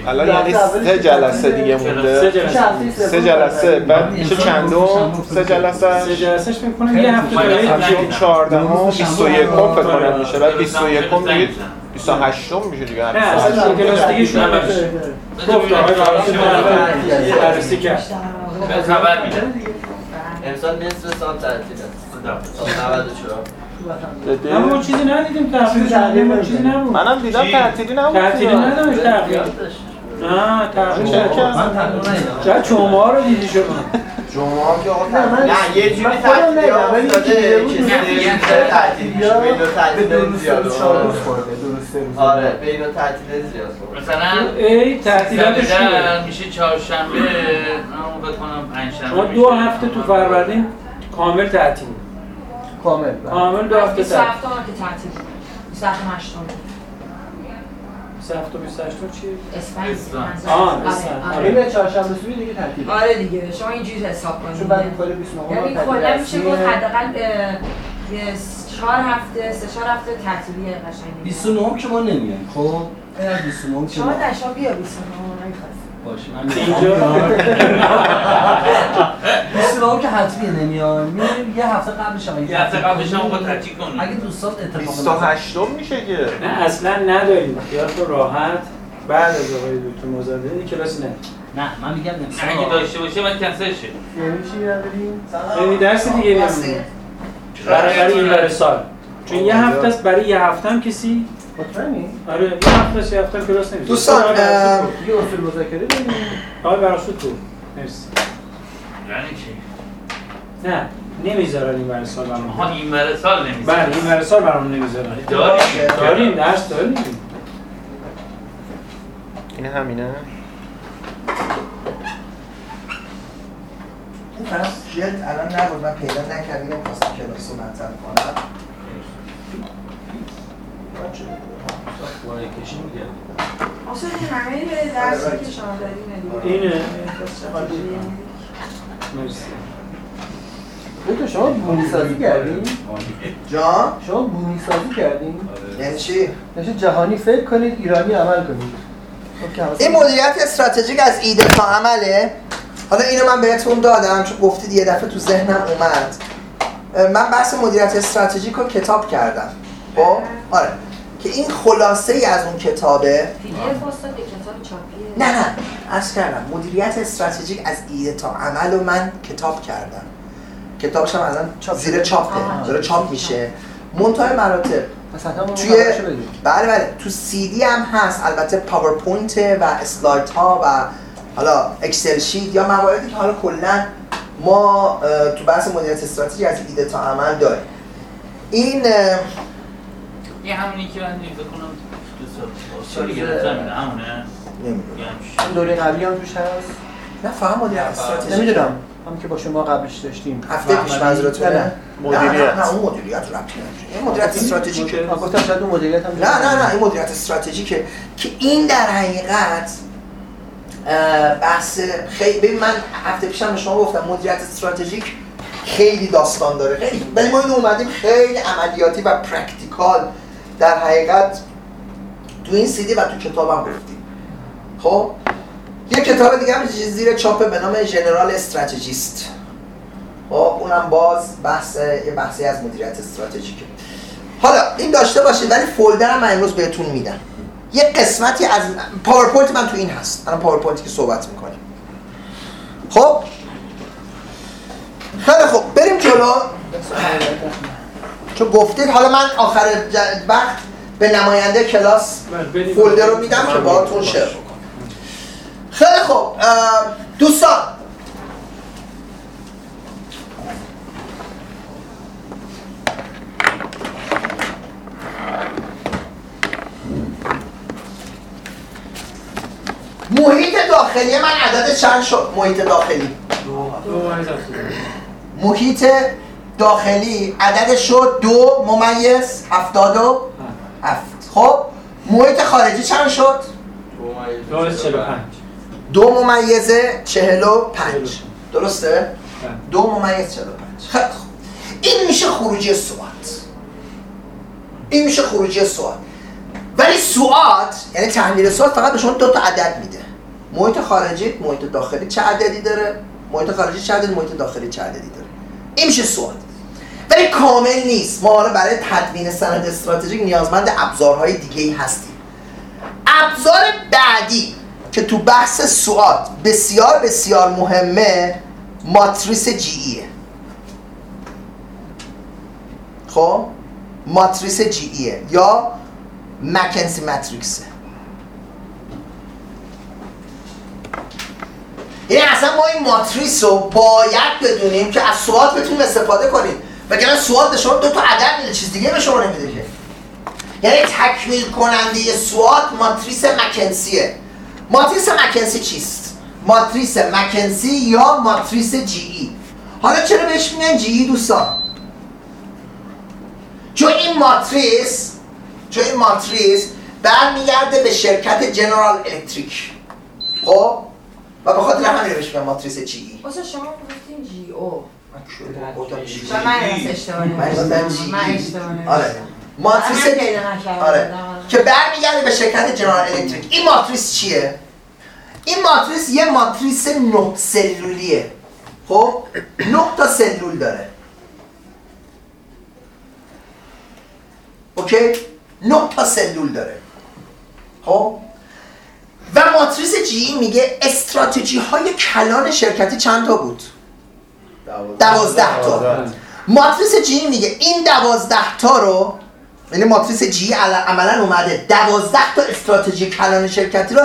الان یعنی سه جلسه دیگه سه مونده. جلسه. سه جلسه. بعد میشه چندم سه سه جلسه جلسهش فکر کنم یه هفته چهاردهم بیست و یکم فکر کنم میشه. بعد بیست و یکم دیگه بیست و هشتم میشه دیگه نه اصلا کلاس دیگه شروع نمیشه گفت آقای بررسی کرد. بررسی کرد به خبر میده امسال نصف سال تعطیل است سال 94 اما ما چیزی ندیدیم ما چیزی نبود منم دیدم تعطیلی نبود تعطیلی نداشت تقریبا نه تقریبا چرا شما رو دیدی شما جمعه هم که آقا نه یه جوری تعطیلی ولی افتاده دیگه داره تعطیل میشه بین تعطیل زیاد خورده آره بین دو تعطیل زیاد مثلا ای تعطیلاتش میشه چهارشنبه من فکر کنم پنجشنبه شما دو هفته تو فروردین کامل تعطیل کامل بله. کامل دو هفته 27 تعطیل. که تعطیل 27 8 سه هفته و 28 چیه؟ اسفند. آه، آره، اسفند. آره. این چهارشنبه سوری دیگه تعطیل آره دیگه. شما اینجوری حساب کنید. چون بعد می‌خوره 29 یعنی کلا میشه رسمیه. گفت حداقل چهار هفته سه چهار هفته تعطیلی قشنگی. 29 که ما نمیایم. خب؟ غیر از 29 که شما ما. در شما بیا 29 نمی‌خواست باشه من اینجا. 29 که حتمیه نمیایم. میریم یه هفته قبلش هم یه هفته قبلش هم تعطیل کنیم اگه دوستان اتفاق بیست و هشتم میشه که. نه اصلا نداریم. خیال تو راحت. بعد از آقای دکتر مزاحمی کلاسی نه. نه من میگم نه. اگه داشته باشه باید کنسل شه. یعنی چی نداریم؟ یعنی درس دیگه نمیمونه برای برای این برای سال. چون یه هفته است برای یه هفته هم کسی مطمئنی؟ آره یه هفته است یه هفته هم کلاس نمی‌ذاره دوستان،. یه اصول مذاکره داریم آقای براسود بود مرسی. یعنی چی؟ نه. نمی‌ذارن این برای سال برامون آها این بر سال نمیشه بله این برای سال برامون نمی‌ذارن. داریم داریم. درس داریم. این همینه. این طرف جلد الان نبود. من پیدا نکردم. خواستم کلاس رو مطرح کنم. اصلا این همه درسی که شما دارین. اینه. مرسی. دکتر شما بومی سازی کردین؟ جان شما بومی سازی کردین؟ یعنی چی؟ نشه جهانی فکر کنید ایرانی عمل کنید. خب این مدیریت استراتژیک از ایده تا عمله. حالا اینو من بهتون دادم چون گفتید یه دفعه تو ذهنم اومد. من بحث مدیریت استراتژیک رو کتاب کردم. خب؟ آره. که این خلاصه ای از اون کتابه نه نه. عرض کردم مدیریت استراتژیک از ایده تا عمل رو من کتاب کردم. کتابش هم الان زیر چاپه. آها. داره چاپ میشه. منتهای مراتب. توی. بله بله. تو سی دی هم هست. البته PowerPoint و اسلاید ها و حالا Excel sheet یا مواردی که حالا کلا ما تو بحث مدیریت استراتژی از ایده تا عمل داریم. این یه همونی که من فکر کنم سال گرفتم همونه. نمی‌دونم. دوره قبلی هم توش هست؟ نه فهم مدیریت استراتژی. نمی‌دونم. هم که با شما قبلش داشتیم. هفته پیش منظورتونه؟ نه، مدیریت. نه نه اون مدیریت ربطی نداره. این مدیریت استراتژیکه گفتم شاید اون مدیریت هم نه نه نه این مدیریت استراتژیکه که این در حقیقت بحث خیلی ببین من هفته پیشم به شما گفتم مدیریت استراتژیک خیلی داستان داره. خیلی. ولی ما اینو اومدیم خیلی عملیاتی و practical در حقیقت تو این سیدی و تو کتابم گفتیم. خب؟ یه کتاب دیگه هم زیر چاپه به نام General Strategist. خب اونم باز بحث یه بحثی از مدیریت استراتژیکه. حالا این داشته باشید ولی folder من امروز بهتون میدم. یه قسمتی از PowerPoint من تو این هست. الان PowerPoint ی که صحبت می‌کنیم. خب؟ خیلی خب بریم جلو. چون گفتید حالا من آخر وقت به نماینده کلاس بریم. folder رو میدم که باهاتون share بکنم. خیلی اه، دوستان محیط داخلی من عدد چند شد محیط داخلی. محیط داخلی عددش شد دو ممیز هفتاد و هفت خب محیط خارجی چند شد؟ دو ممیز. دو ممیز چهل و پنج. درسته؟ دو ممیز چهل و پنج. خیلی خوب. این میشه خروجی سوات این میشه خروجی سوات ولی سوات یعنی تحلیل سوات فقط به شما دو تا عدد میده. محیط خارجی محیط داخلی چه عددی داره؟ محیط خارجی چه عددی؟ محیط داخلی چه عددی داره؟ این میشه سوات ولی کامل نیست. ما حالا برای تدوین سند استراتژیک نیازمند ابزارهای دیگه ای هستیم. ابزار بعدی. که تو بحث سوات بسیار بسیار مهمه ماتریس جی ایه خب؟ ماتریس جی ایه یا مکنسی ماتریکسه یعنی اصلا ما این ماتریس رو باید بدونیم که از سوات بتونیم استفاده کنیم. وگرنه سوات شما دو تا عدد میده چیز دیگه به شما نمیده که. یعنی تکمیل کننده سوات ماتریس مکنسیه. ماتریس مکنسی چیست؟ ماتریس مکنسی یا ماتریس جی ای حالا چرا بهش میگن GE دوستان؟ چون این ماتریس چون این ماتریس برمیگرده به شرکت جنرال الکتریک خب و به خاطر همین بهش میگن ماتریس GE واسه شما گفتین GO من اشتباه من. اشتباه. آره ماتریس. آره که برمیگرده به شرکت جنرال الکتریک. این ماتریس چیه؟ این ماتریس یه ماتریس نه سلولیه. خب؟ نه تا سلول داره. اوکی؟ نه تا سلول داره. خب؟ و ماتریس جی میگه استراتژی های کلان شرکتی چند تا بود؟ دوازده. تا. ماتریس جی میگه این دوازده تا رو یعنی ماتریس جی عملا اومده. دوازده تا استراتژی کلان شرکتی رو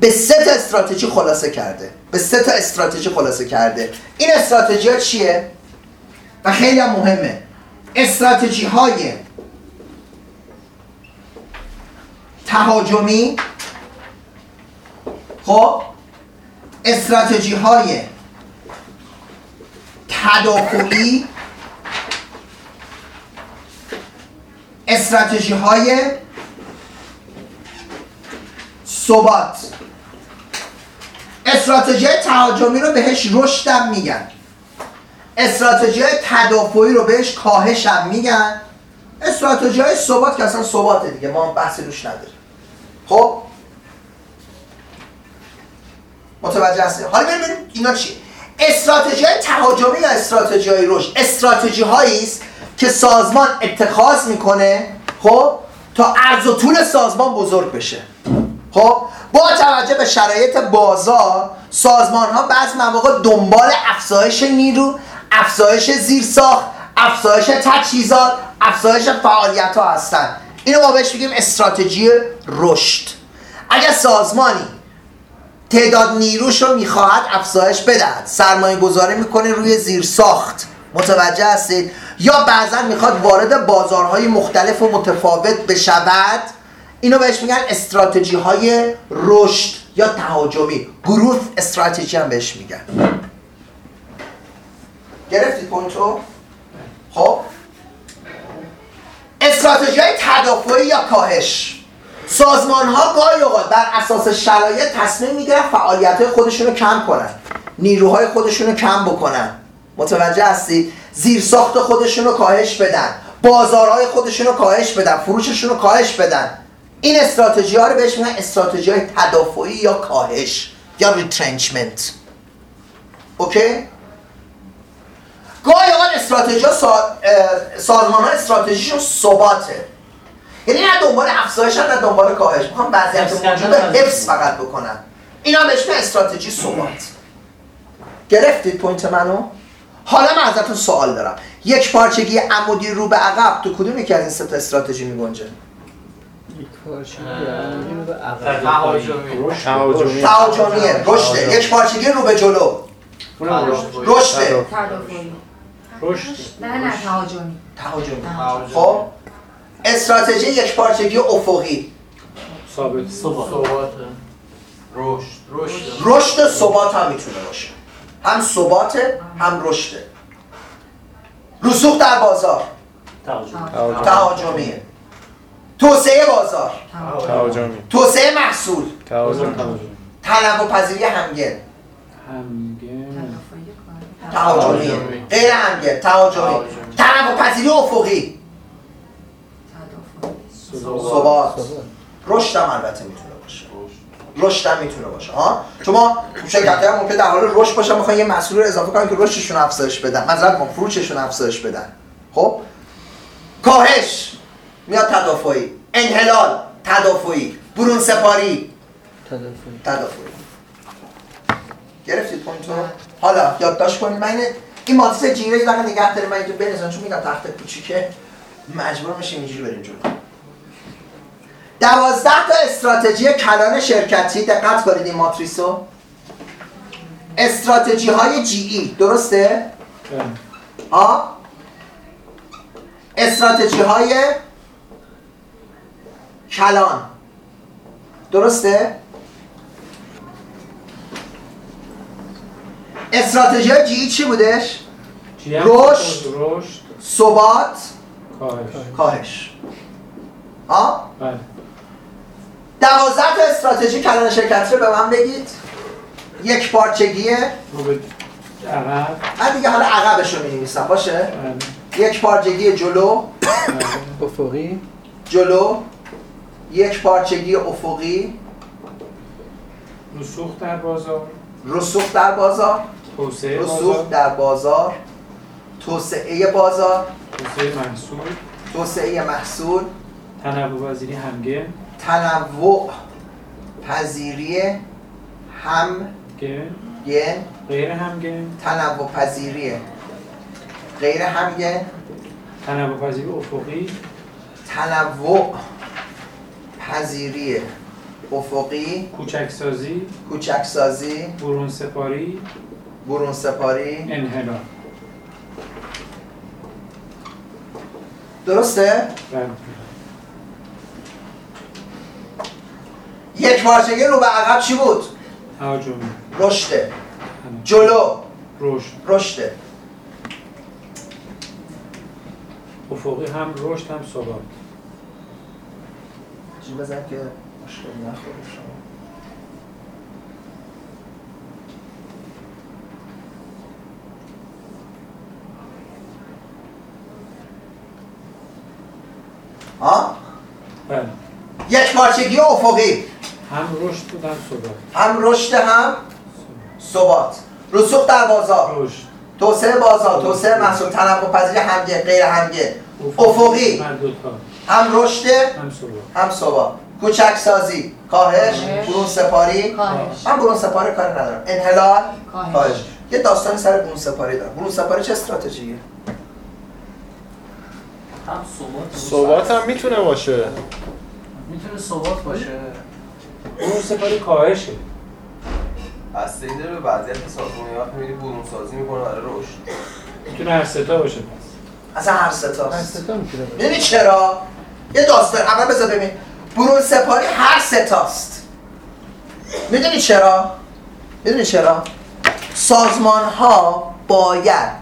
به سه تا استراتژی خلاصه کرده. به سه تا استراتژی خلاصه کرده. این استراتژی ها چیه؟ و خیلی هم مهمه. استراتژی های تهاجمی خب؟ استراتژی های تدافعی استراتژی های ثبات. استراتژی تهاجمی رو بهش رشدم میگن. استراتژی تدافعی رو بهش کاهشم میگن. استراتژی های ثبات که اصلا ثباته دیگه ما هم بحثی روش نداریم. خب؟ متوجه هستی؟ حالا ببینیم اینا چیه. استراتژی تهاجمی یا استراتژی های رشد؟ استراتژی هایی است که سازمان اتخاذ می‌کنه خب تا عرض و طول سازمان بزرگ بشه. خب با توجه به شرایط بازار سازمان ها بعض مواقع دنبال افزایش نیرو افزایش زیرساخت افزایش تجهیزات افزایش فعالیت ها هستن اینو ما بهش میگیم استراتژی رشد. اگر سازمانی تعداد نیروش رو می‌خواهد افزایش بدهد سرمایه گذاری می‌کنه روی زیرساخت. متوجه هستید؟ یا بعضا می‌خواد وارد بازارهای مختلف و متفاوت بشود. اینو بهش میگن استراتژی های رشد یا تهاجمی. گروث استراتژی هم بهش میگن. گرفتید پوینتو؟ خب. استراتژی های تدافعی یا کاهش. سازمان ها گاهی اوقات بر اساس شرایط تصمیم می‌گیرن فعالیت های خودشون کم کنن. نیروهای خودشون رو کم بکنن. متوجه هستی؟ زیرساخت خودشون رو کاهش بدن. بازارهای خودشون رو کاهش بدن. فروششون رو کاهش بدن. این استراتژی ها رو بهش میگن استراتژی های تدافعی یا کاهش یا retrenchment OK؟ گاهی اوقات استراتژی سازمان ها استراتژیشون ثباته. یعنی نه دنبال افزایش نه دنبال کاهش. می‌خوام وضعیت حفظ موجود حفظ فقط بکنن. اینا بهش میگن استراتژی ثبات. گرفتید point منو؟ حالا من ازتون سوال دارم. یک پارچگی عمودی رو به عقب تو کدوم یکی از این سه تا استراتژی میگنجه؟ یک پارچه عمودی رو به عقب. تهاجمی تهاجمی تهاجمیه رشده یک پارچگی رو به جلو. رشده تدافعی رشد. نه نه تهاجمی تهاجمی. خب استراتژی یک پارچگی افقی. ثابت. ثبات. رشد. رشد. رشد و ثبات هم می‌تونه باشه. هم ثباته هم رشده رسوخ در بازار. تهاجم تهاجمیه توسعه بازار. تهاجمی. توسعه محصول. تهاجمی. تنوع پذیری همگن. همگن تهاجمیه غیر همگن. تهاجمی. تنوع پذیری افقی. ثبات. رشد هم البته می‌تونه رشد هم می‌تونه باشه. ها چون ما شرکت ها ممکن در حال رشد باشن می‌خوان یه مسئول رو اضافه کنن که رشدشون افزایش بدن. مثلا فروششون افزایش بدن. خب؟ کاهش میاد تدافعی. انحلال تدافعی. برون سپاری. تدافعی. تدافعی. گرفتید پوینتو حالا یادداشت کنید. من این ماتریس جیره یه نگه داریم من اینجا بنزن چون میگم تخت کوچیکه. مجبور میشیم اینجوری بریم جلو. دوازده تا استراتژی کلان شرکتی دقت کنید این ماتریسو استراتژی های جی ای درسته؟ ها استراتژی های کلان درسته؟ استراتژی های جی ای چی بودش؟ رشد. رشد ثبات کاهش کاهش ها؟ بله دوازده تا استراتژی کلان شرکتی رو به من بگید. یک پارچگیه عقب. من دیگه حالا عقبش رو می‌نویسم باشه؟ بله. یک پارچگی جلو. بله. افقی. جلو. یک پارچگی افقی. رسوخ در بازار. رسوخ در بازار. توسعه رسوخ بازار. در بازار. توسعه بازار. توسعه محصول. توسعه محصول. تنوع پذیری همگن. تنوع پذیری هم گن. غیر همگن تنوع پذیری. غیر همگن تنوع پذیری افقی. تنوع پذیری افقی. کوچک سازی کوچک سازی برون سپاری. برون سپاری. انحلال درسته؟ بله. یک پارچگی رو به عقب چی بود؟ تهاجمی رشده جلو. رشد. رشده افقی هم رشد هم ثبات. چی بزن که مشکل نخوره شما. ها؟ بله. یک پارچگی افقی. هم رشد بود هم ثبات. هم رشد هم ثبات. رسوخ در بازار. رشد. توسعه بازار توسعه محصول تنوع پذیری همگه غیر همگه افقی. هم رشد هم ثبات. هم ثبات. کوچک سازی کاهش. برون سپاری. کاهش. من برون سپاری کاری ندارم. انحلال کاهش. کاهش. یه داستانی سر برون سپاری دارم. برون سپاری چه استراتژیه؟ هم ثبات ثبات هم می‌تونه باشه. می‌تونه ثبات باشه. برون سپاری کاهشه. بستگی داره به وضعیت سازمانی وقتی میری برون سازی می‌کنه برای رشد. می‌تونه هر ستا باشه پس. اصلا هر ستاست هسته می‌تونه باشه. می‌دونی چرا؟ یه داستان اول بذار ببین. برون سپاری هر ستاست می‌دونی چرا؟ می‌دونی چرا؟ سازمان ها باید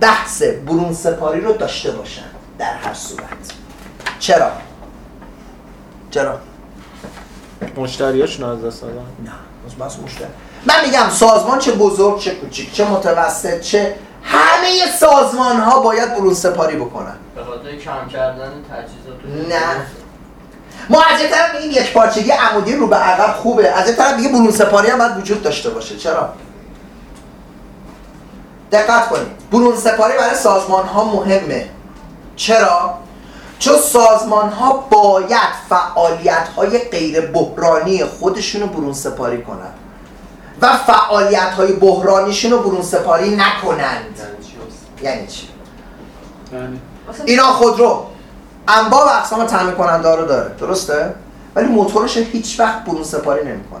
بحث برون سپاری رو داشته باشن در هر صورت. چرا؟ چرا؟ مشتریاشون از دست دادن؟ نه بس مشکل من میگم سازمان چه بزرگ چه کوچیک چه متوسط چه همه سازمان ها باید برون سپاری بکنن. به خاطر کم کردن تجهیزات نه. ما از یک طرف این یک پارچگی عمودی رو به عقب خوبه از یک طرف میگه برون سپاری هم باید وجود داشته باشه. چرا؟ دقت کنید. برون سپاری برای سازمان ها مهمه. چرا؟ چون سازمان ها باید فعالیت های غیر بحرانی خودشون رو برون سپاری کنند و فعالیت های بحرانیشون رو برون سپاری نکنند. یعنی چی؟ بله. ایران خودرو. انواع و اقسام تعمین کننده رو داره. درسته؟ ولی موتورش هیچ وقت برون سپاری نمی‌کنه.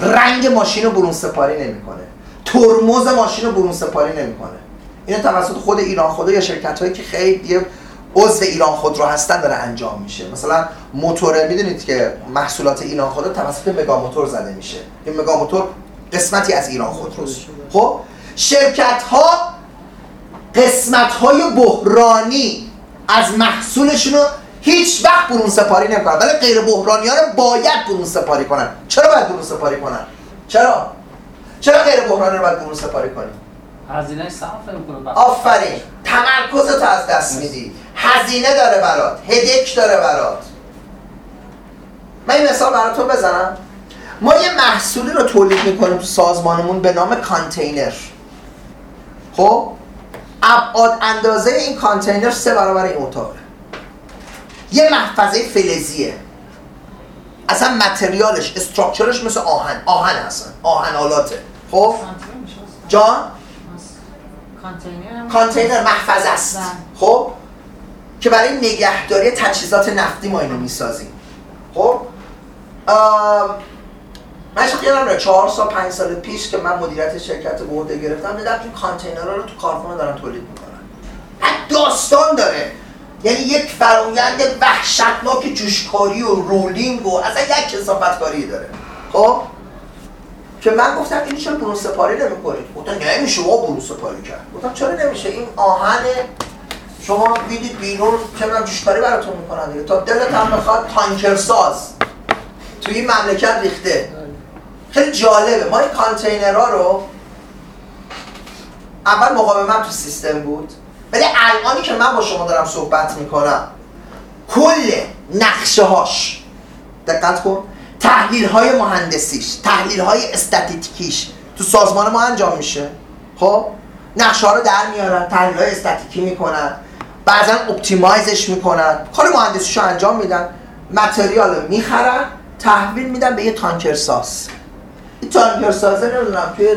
رنگ ماشین رو برون سپاری نمی‌کنه. ترمز ماشین رو برون سپاری نمی‌کنه. این توسط خود ایران خودرو یا شرکت هایی که خیلی عضو ایران خودرو هستن داره انجام میشه. مثلا موتور می‌دونید که محصولات ایران خودرو توسط مگا موتور زده میشه. این مگا موتور قسمتی از ایران خودروست خب؟ شرکت ها قسمت های بحرانی از محصولشون رو هیچ وقت برون سپاری نمی‌کنن. ولی غیر بحرانی ها رو باید برون سپاری کنن. چرا باید برون سپاری کنن؟ چرا؟ چرا غیر بحرانی رو باید برون سپاری کنیم هزینه صرف نمی‌کنه آفرین. تمرکزت از دست میدی. هزینه داره برات. هدک داره برات. من این مثال براتون بزنم. ما یه محصولی رو تولید می‌کنیم تو سازمانمون به نام کانتینر. خب؟ ابعاد اندازه این کانتینر سه برابر این اتاقه. یه محفظه فلزیه. اصلا material ش structure ش مثل آهن. آهن هستن. آهن آلاته. خب؟ جان؟ کانتینر کانتینر محفظه است. بله. خب؟ که برای نگهداری تجهیزات نفتی ما اینو می‌سازیم. خب؟ من یادم میاد چهار سال پنج سال پیش که من مدیریت شرکت به عهده گرفتم دیدم این کانتینرها رو تو کارخونه دارن تولید می‌کنن. داستان داره. یعنی یک فرایند وحشتناک جوشکاری و رولینگ و اصلا یک کسافت کاری داره. خب؟ که من گفتم این چرا برون سپاری نمی‌کنید گفتن نمیشه ما برون سپاری کرد. گفتم چرا نمیشه؟ این آهن شما می‌دید بیرون می‌دونم جوشکاری براتون می‌کنن دیگه. تا دلت هم بخواد تانکر ساز. توی این مملکت ریخته. خیلی جالبه. ما این کانتینرها رو اول مقاومت تو سیستم بود. ولی الانی که من با شما دارم صحبت می‌کنم کل نقشه هاش دقت کن. تحلیل های مهندسیش تحلیل های استاتیکیش تو سازمان ما انجام میشه. خب؟ نقشه ها رو در میارن تحلیل های استاتیکی می‌کنن. بعضا اپتیمایزش می‌کنن. کار مهندسیش رو انجام میدن. متریال رو می‌خرن تحویل میدن به یه تانکر ساز. این تانکر سازه نمی‌دونم توی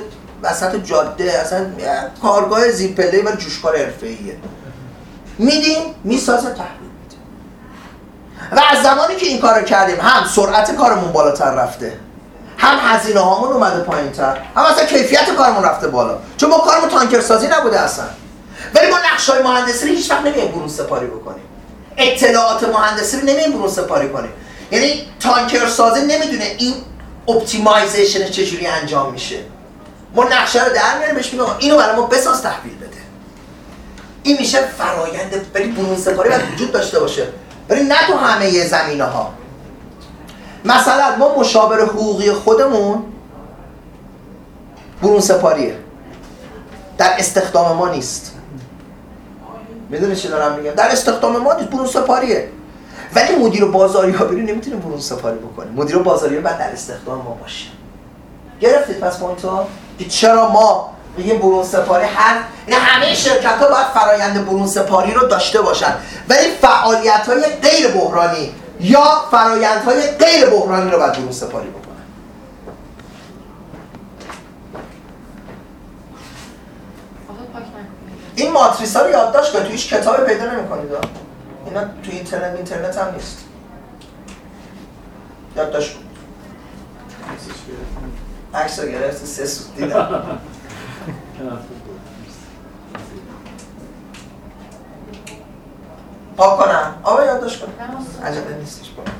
وسط جاده اصلا کارگاه زیرپله و جوشکار حرفه‌ایه. میدیم می‌سازه تحویل. و از زمانی که این کارو کردیم هم سرعت کارمون بالاتر رفته هم هزینه هامون اومده پایین تر هم اصلا کیفیت کارمون رفته بالا. چون ما کارمون تانکر سازی نبوده اصلا. ولی ما نقش های مهندسی هیچ وقت نمیم برون سپاری بکنیم. اطلاعات مهندسی رو نمیم برون سپاری کنیم. یعنی تانکر سازی نمی‌دونه این optimization چجوری انجام میشه. ما نقشه رو در میاریم بهش میگم اینو برای ما بساز تحویل بده. این میشه فرایند ولی برون سپاری باید وجود داشته باشه. ولی نه تو همه زمینه ها مثلا ما مشاور حقوقی خودمون برون سپاریه. در استخدام ما نیست. می‌دونی چی دارم میگم؟ در استخدام ما نیست برون سپاریه. ولی مدیر بازاریابی رو نمی‌تونه برون سپاری بکنه مدیر بازاریابی باید در استخدام ما باشه. گرفتید پس point و که چرا ما میگیم برون سپاری هر این همه شرکت ها باید فرایند برون سپاری رو داشته باشن. ولی فعالیت های غیر بحرانی یا فرایند های غیر بحرانی رو باید برون سپاری بکنن. این ماتریس ها رو یادداشت کنید تو هیچ کتاب پیدا نمی‌کنید اینا تو اینترنت اینترنت هم نیست. یادداشت کن. عکس رو گرفت سه سوت دیدم. پاک کنم. آبا یادداشت کن. عجبه نیستش با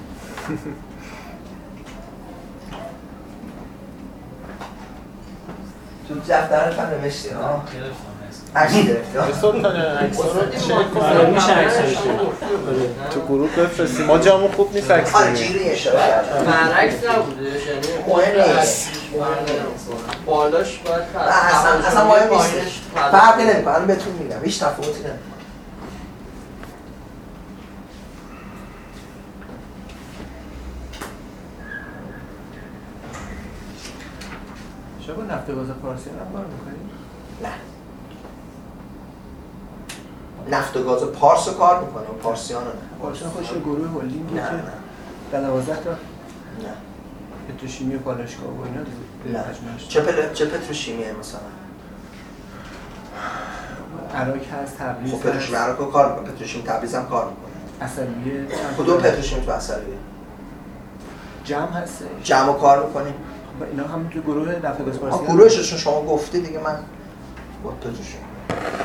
تو دفترت هم نوشتی ها تو گروه بفرستیم. ما جامو خوب نیست عکس آره جیری اشاره کرد برعکس نبوده یعنی مهم نیست. بالاش باید اصلا اصلا مهم نیست. فرقی نمی‌کنه. الان بهتون میگم. هیچ تفاوتی نمی‌کنه. چرا نفته باز فارسی رو کار می‌کنی؟ نفت و گاز پارس رو کار می‌کنه و پارسیان رو نه. پارسیان خودش یه گروه هلدینگی نه که نه. در 12 تا؟ نه. پتروشیمی و پالایشگاه و اینا نه. چه, پل... چه پتروشیمیه مثلا؟ عراق هست تبریز خب هست. پتروشیمی عراق رو کار می‌کنه پتروشیمی تبریز هم کار می‌کنه. اصلیه کدوم پتروشیمی تو اصلیه جمع هست. جمع کار می‌کنیم و اینا هم تو گروه نفت گاز پارسیان. گروهشون شما گفتی دیگه من با پتروشیمی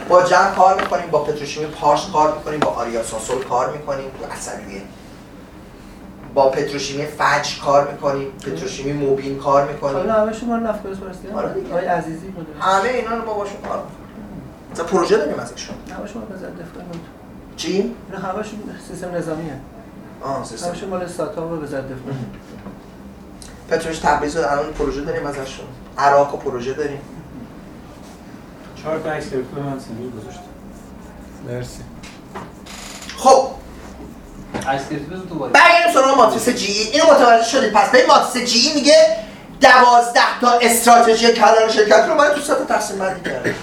با جمع کار می‌کنیم با پتروشیمی پارس کار می‌کنیم با آریا ساسول کار می‌کنیم تو اصلیه با پتروشیمی فجر کار می‌کنیم پتروشیمی موبین کار حالا می‌کنیم همه شما نفت گاز آره دیگه. آقای عزیزی بوده همه اینا رو ما باشون کار می‌کنیم. مثلا پروژه داریم ازشون. همه شما وزارت دفاع چی؟ اینا همشون سیستم نظامی هست آه سیستم. همشون مال ساتا و وزارت دفاع پتروش تبریز رو الان پروژه داریم ازشون. عراق و پروژه داریم. چهار تا عکس گرفته من سنگی گذاشتم مرسی. خب. عکس گرفتی بزن تو باری برگردیم سراغ ماتریس جی. ای اینو متوجه شدید پس به ماتریس جی ای میگه دوازده تا استراتژی کلان شرکت رو من تو سه تا تقسیم بندی کردم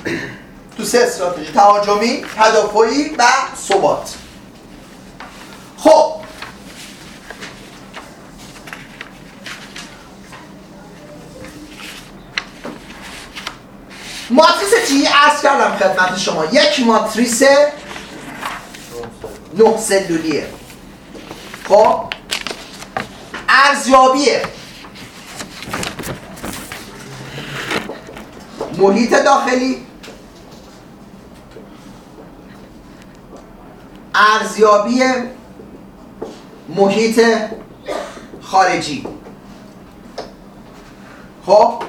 تو سه استراتژی تهاجمی تدافعی و ثبات. خب. ماتریس ای عرض کردم خدمت شما. یک ماتریس نه سلولیه. خب؟ ارزیابی محیط داخلی. ارزیابی محیط خارجی. خب؟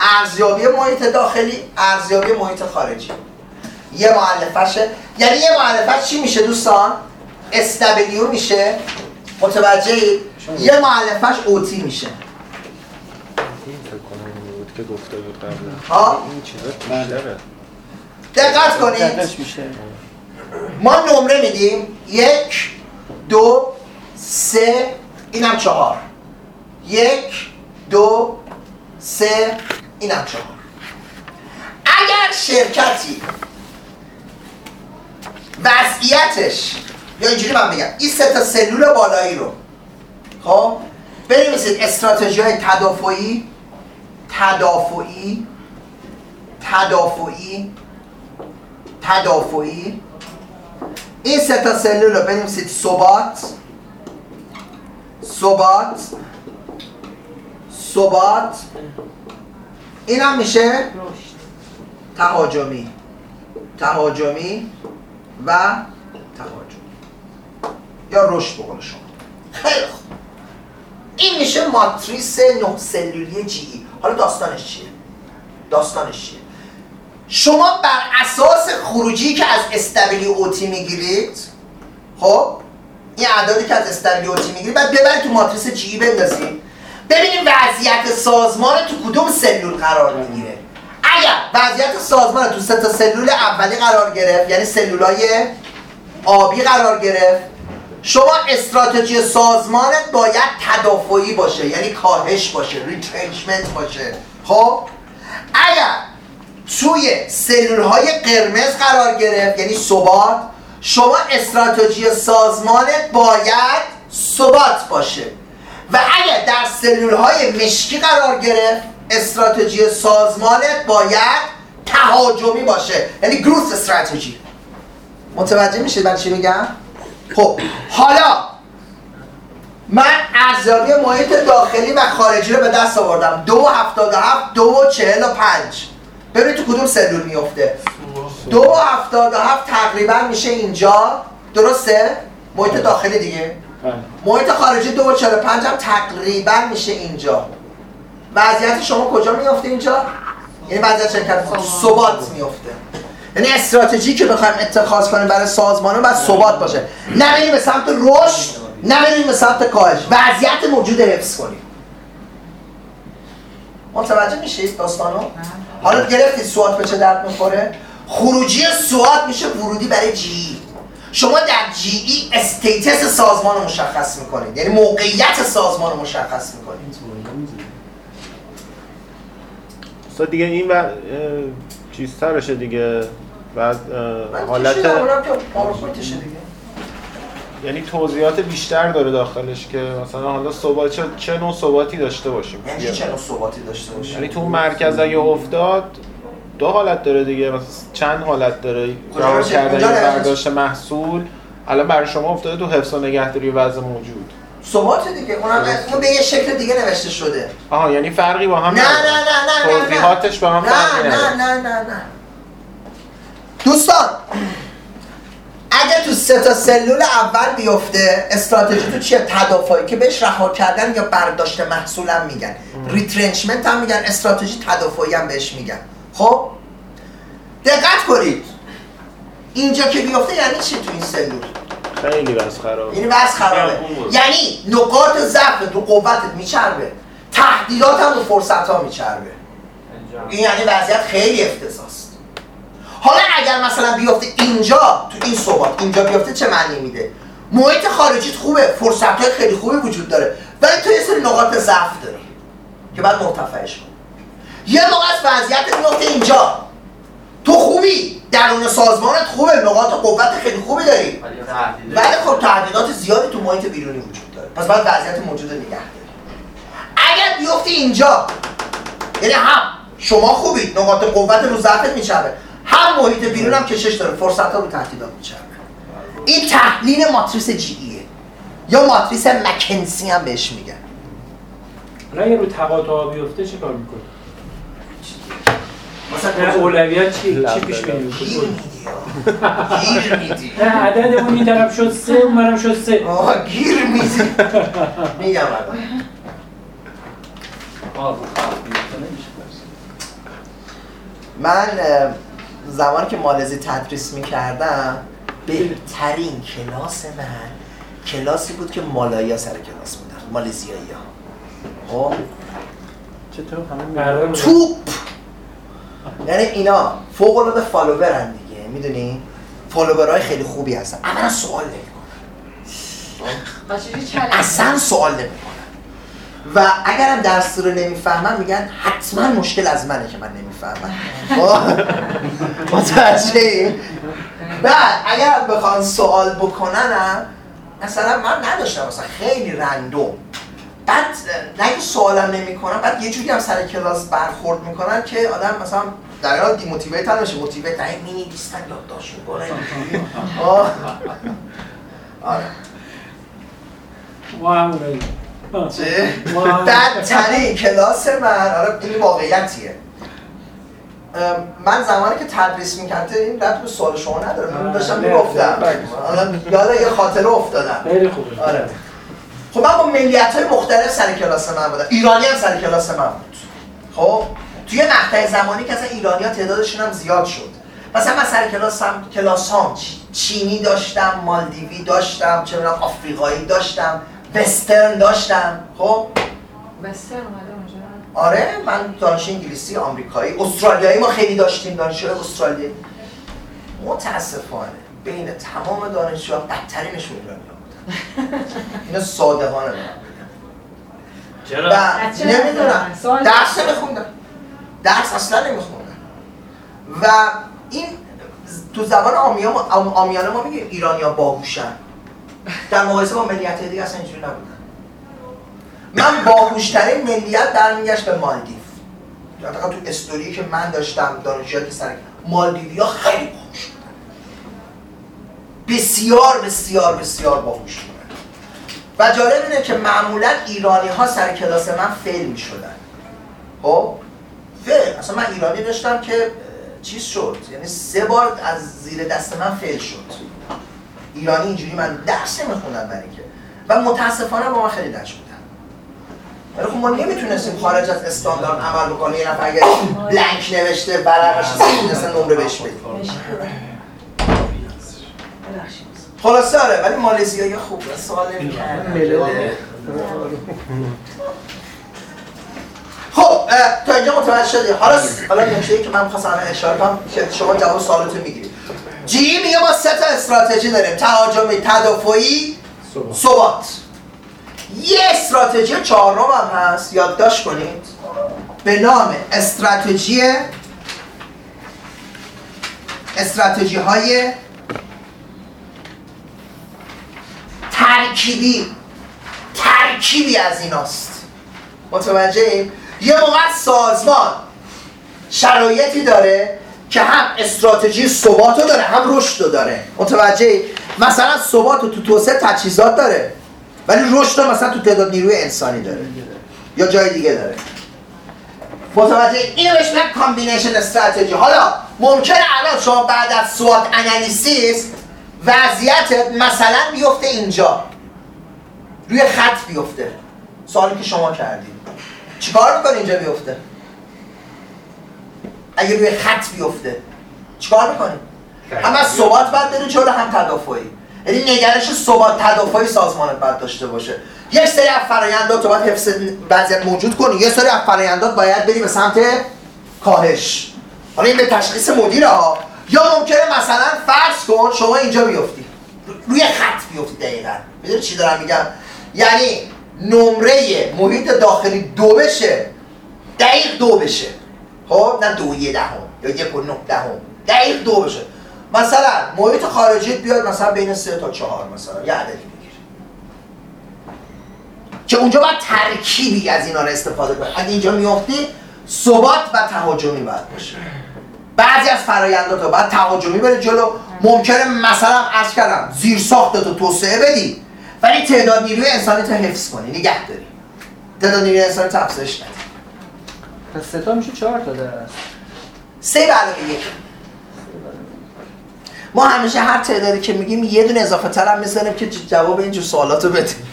ارزیابی محیط داخلی ارزیابی محیط خارجی. یه معلفشه یعنی یه معلفش چی میشه دوستان؟ SW میشه. متوجه یه معلفش OT میشه. که گفته بود قبلا ها؟ این چیزا بیشتره دقت کنید ما نمره میدیم. یک دو سه اینم چهار. یک دو سه اینم چهار اگر شرکتی وضعیتش یا اینجوری من بگم این سه تا سلول بالایی رو خب بنویسید استراتژی های تدافعی تدافعی تدافعی تدافعی. این سه تا سلول رو بنویسید ثبات ثبات ثبات. این هم میشه تهاجمی تهاجمی و تهاجمی یا رشد به قول شما. خیلی خوب این میشه ماتریس نه سلولی جی ای. حالا داستانش چیه؟ داستانش چیه؟ شما بر اساس خروجی که از استبیلی اوتی می‌گیرید خب این اعدادی که از استبیلی اوتی می‌گیرید بعد ببرید تو ماتریس جی ای بندازید. ببینید وضعیت سازمان تو کدوم سلول قرار می‌گیره. اگر وضعیت سازمان تو سه تا سلول اولی قرار گرفت یعنی سلولای آبی قرار گرفت شما استراتژی سازمانت باید تدافعی باشه یعنی کاهش باشه retrenchment باشه. خب؟ اگر توی سلول های قرمز قرار گرفت یعنی ثبات شما استراتژی سازمانت باید ثبات باشه. و اگر در سلول های مشکی قرار گرفت استراتژی سازمانت باید تهاجمی باشه. یعنی گروث استراتژی متوجه میشید برای چی میگم؟ خب حالا من ارزیابی محیط داخلی و خارجی رو به دست آوردم. دو هفتاد و هفت دو و چهل و پنج. ببینید تو کدوم سلول میفته دو و هفتاد و هفت تقریبا میشه اینجا. درسته؟ محیط داخلی دیگه. محیط خارجی دو و چهل و پنج هم تقریبا میشه اینجا. وضعیت شما کجا میفته اینجا؟ یعنی وضعیت شرکت ثبات میفته یعنی استراتژی که بخوایم اتخاذ کنیم برای سازمان باید ثبات باشه. نه بریم به سمت رشد نه بریم به سمت کاهش. وضعیت موجود حفظ کنیم. متوجه میشید داستانو؟ حالا گرفتید سوات به چه درد می‌خوره؟ خروجی سوات میشه ورودی برای جی شما در جی ای استیتس سازمان رو مشخص می‌کنید. یعنی موقعیت سازمان رو مشخص می‌کنید. استاد دیگه این و چیز ترشه دیگه. بعد حالت یعنی توضیحات بیشتر داره داخلش که مثلا حالا ثبات چه, چه نوع ثباتی داشته باشیم؟ یعنی چه نوع ثباتی داشته باشه یعنی تو مرکز اگه افتاد دو حالت داره دیگه مثلا چند حالت داره؟ رها باشه؟ کردن یا. برداشت محصول. الان برای شما افتاده تو حفظ و نگهداری وضع موجود. ثبات دیگه اونم اون به یه شکل دیگه نوشته شده. آها یعنی فرقی با هم نه. نه نه نه نه توضیحاتش با هم فرقی نه. نه نه نه نه. دوستان اگه تو سه تا سلول اول بیفته استراتژی تو چیه؟ تدافعی که بهش رها کردن یا برداشت محصول هم میگن. retrenchment هم میگن استراتژی تدافعی هم بهش میگن. خب؟ دقت کنید. اینجا که بیفته یعنی چی تو این سلول؟ خیلی بس خرابه. یعنی وضع خرابه. یعنی نقاط ضعفت رو قوتت میچربه. تهدیدات هم رو فرصت ها میچربه این یعنی وضعیت خیلی افتضاست حالا اگر مثلا بیفته اینجا تو این ثبات اینجا بیفته چه معنی میده؟ محیط خارجیت خوبه فرصت های خیلی خوبی وجود داره. ولی تو یه سری نقاط ضعف داری که بعد مرتفعش کن یه موقع از وضعیت میفته اینجا. تو خوبی؟ درون سازمانت خوبه. نقاط قوت خیلی خوبی داری. ولی خب تهدیدات زیادی تو محیط بیرونی وجود داره. پس باید وضعیت موجود نگه داری. اگر بیفتی اینجا یعنی هم شما خوبید نقاط قوت رو ضعفت میچربه. هم محیط بیرون هم کشش داره. فرصت ها رو تهدیدات میچربه. این تحلیل ماتریس جی ایه یا ماتریس مکنسی هم بهش میگن. حالا اگه رو تقاطع بیفته چی کار می‌کنی؟ مثلا اولویت چی؟ چی پیش میدی. نه عدد اون این طرف شد سه اون برم شد سه. آه گیر میدی. میگم. من اه، زمانی که مالزی تدریس می‌کردم بهترین کلاس من کلاسی بود که مالایا سر کلاس بودن. مالزیایی ها. خب؟ چطور؟ همه توپ! یعنی اینا فوق العاده follower ن دیگه می‌دونی؟ follower های خیلی خوبی هستن. اولا سوال نمی‌کنن challenge اصلا سوال نمی‌کنن و اگرم درس رو نمی‌فهمم میگن حتما مشکل از منه که من نمی‌فهمم. خب؟ متوجه بعد اگر بخوان سوال بکننم مثلا من نداشتم مثلا خیلی رندوم. بعد نه که سوالم نمی‌کنن بعد یه جوری هم سر کلاس برخورد می‌کنن که آدم مثلا در حال دیموتیویت هم نشه موتیویت نه می نیستن یادداشت می‌کنه. آره. چه؟ هم- بدترین کلاس من. آره این واقعیتیه. من زمانی که تدریس می‌کرده این ربط به سوال شما نداره من داشتم می‌گفتم. یاد یه خاطره افتادم. خیلی خوبه. آره. خب من با ملیت های مختلف سر کلاس من بودم. ایرانی هم سر کلاس من بود. خب؟ توی مقطع زمانی که اصلا ایرانی ها تعدادشون هم زیاد شد. مثلا من سر کلاس هم کلاس هم چینی داشتم مالدیوی داشتم چه می‌دونم آفریقایی داشتم وسترن داشتم. خب؟ اونجا. آره من دانش انگلیسی آمریکایی استرالیایی ما خیلی داشتیم دانشجوی استرالیایی متاسفانه بین تمام دانشجوها بدترینشون ایرانی بودن. اینو صادقانه دارم چرا؟ نمی‌دونم. درس. نمیخوندم. درس اصلا نمیخوندم و این تو زبان آمیانه ما میگیم ایرانیا باهوشن. در مقایسه با ملیت دیگه اصلا اینجوری نبودن. من باهوشترین ملیت برمیگشت به مالدیو. حداقل تو استوری که من داشتم دانشجویی که سر مالدیوی ها خیلی باهوش بودن بسیار بسیار بسیار باهوش بودن و جالب اینه که معمولا ایرانی ها سر کلاس من فیل می شدن خب؟ فیل اصلا من ایرانی داشتم که چیز شد. یعنی سه بار از زیر دست من فیل شد. ایرانی اینجوری من درس نمیخوندن برای که و متاسفانه با من خیلی لج بودن. ولی خب ما نمی‌تونستیم خارج از استاندارد عمل بکنیم. یه نفر اگر بلنک نوشته برقش نمی‌تونستن نمره بهش بدیم. خلاصه آره ولی مالزیایی خوب سوال نمی‌کردن. تا اینجا متوجه شدی. حالا حالا نکته که من می‌خواستم الان اشاره کنم که شما جواب سوالتو می‌گیرید جی میگه ما سه تا استراتژی داریم. تهاجمی تدافعی ثبات یه استراتژی چهارم هم هست. یادداشت کنید. به نام استراتژی استراتژی های ترکیبی. ترکیبی از ایناست. متوجه؟ یه موقع سازمان شرایطی داره که هم استراتژی ثبات رو داره هم رشد رو داره. متوجه؟ مثلا ثبات رو تو توسعه تجهیزات داره ولی رشد رو مثلا تو تعداد نیروی انسانی داره یا جای دیگه داره. متوجه اینو بهش میگن combination strategy حالا ممکنه الان شما بعد از SWOT analysis وضعیت مثلا بیفته اینجا. روی خط بیفته. سوالی که شما کردید. چیکار می‌کنه اینجا بیفته؟ اگه روی خط بیفته. چیکار می‌کنی؟ هم از ثبات باید بره جلو هم تدافعی. یعنی نگرش ثبات تدافعی سازمانت باید داشته باشه. یک سری از فرآیندات رو باید حفظ وضعیت موجود کنی. یه سری از فرآیندات باید بری به سمت کاهش. حالا این به تشخیص مدیره ها یا ممکنه مثلا فرض کن شما اینجا بیفتی. روی خط بیفتی دقیقا. می‌دونی چی دارم میگم؟ یعنی نمره محیط داخلی دو بشه. دقیق دو بشه. خب نه دو یه دهم. یا یک و نه دهم. دقیق دو بشه. مثلا محیط خارجی بیاد مثلا بین سه تا چهار مثلا. یه عددی بگیر که اونجا باید ترکیبی از اینا رو استفاده کنی. اگه اینجا میافتی ثبات و تهاجمی باید باشه. بعضی از فرآیندات رو باید تهاجمی بره جلو. ممکنه مثلا عرض کردم زیر ساختت رو توسعه بدی. ولی تعداد نیروی انسانی تو حفظ کنی نگه داری. تعداد نیروی انسانی تو افزایش ندی پس سه تا میشه چهار تا درست سه به علاوه یک. ما همیشه هر تعدادی که میگیم یه دونه اضافه تر هم می‌زنیم که جواب اینجور سوالات رو بدیم.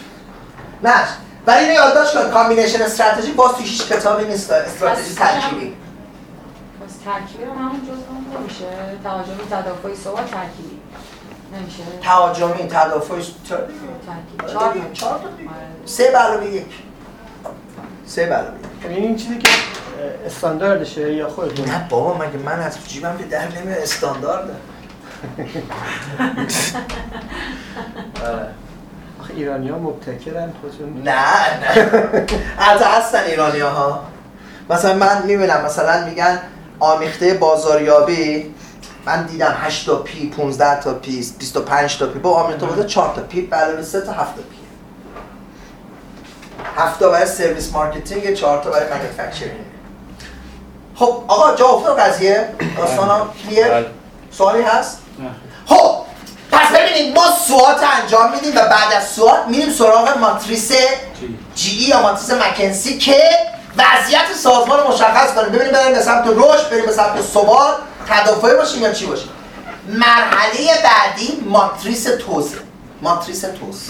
نه. ولی اینو یادداشت کن combination strategy باز تو هیچ کتابی نیست استراتژی ترکیبی. بس ترکیبی رو همون جزء نمیشه تهاجمی تدافعی ثبات ترکیبی. تهاجمی تدافعی ترکیبی چهار تا دیگه. سه علاوه یک. سه به علاوه یک. یعنی این چیزی که استانداردشه یا خودتون؟ نه بابا مگه من از جیبم به در نمیاد استاندارده. آخه ایرانی ها مبتکرن خودشون نه نه. از هستن ایرانی ها مثلا من می‌بینم مثلا میگن آمیخته بازاریابی من دیدم 8 تا P 15 تا P 25 تا P. با بوده 4 تا P به علاوه 3 تا 7 تا P. 7 تا برای service marketing 4 تا برای manufacturing خب آقا جا افتاد قضیه؟ داستانا clear بله. سوالی هست؟ خب پس ببینید ما SWOT انجام میدیم و بعد از SWOT میریم سراغ ماتریس GE یا ماتریس مکنسی که وضعیت سازمان رو مشخص کنیم ببینیم بریم به سمت رشد بریم به سمت ثبات. تدافعی باشیم یا چی باشیم؟ مرحله بعدی ماتریس TOWS ه ماتریس TOWS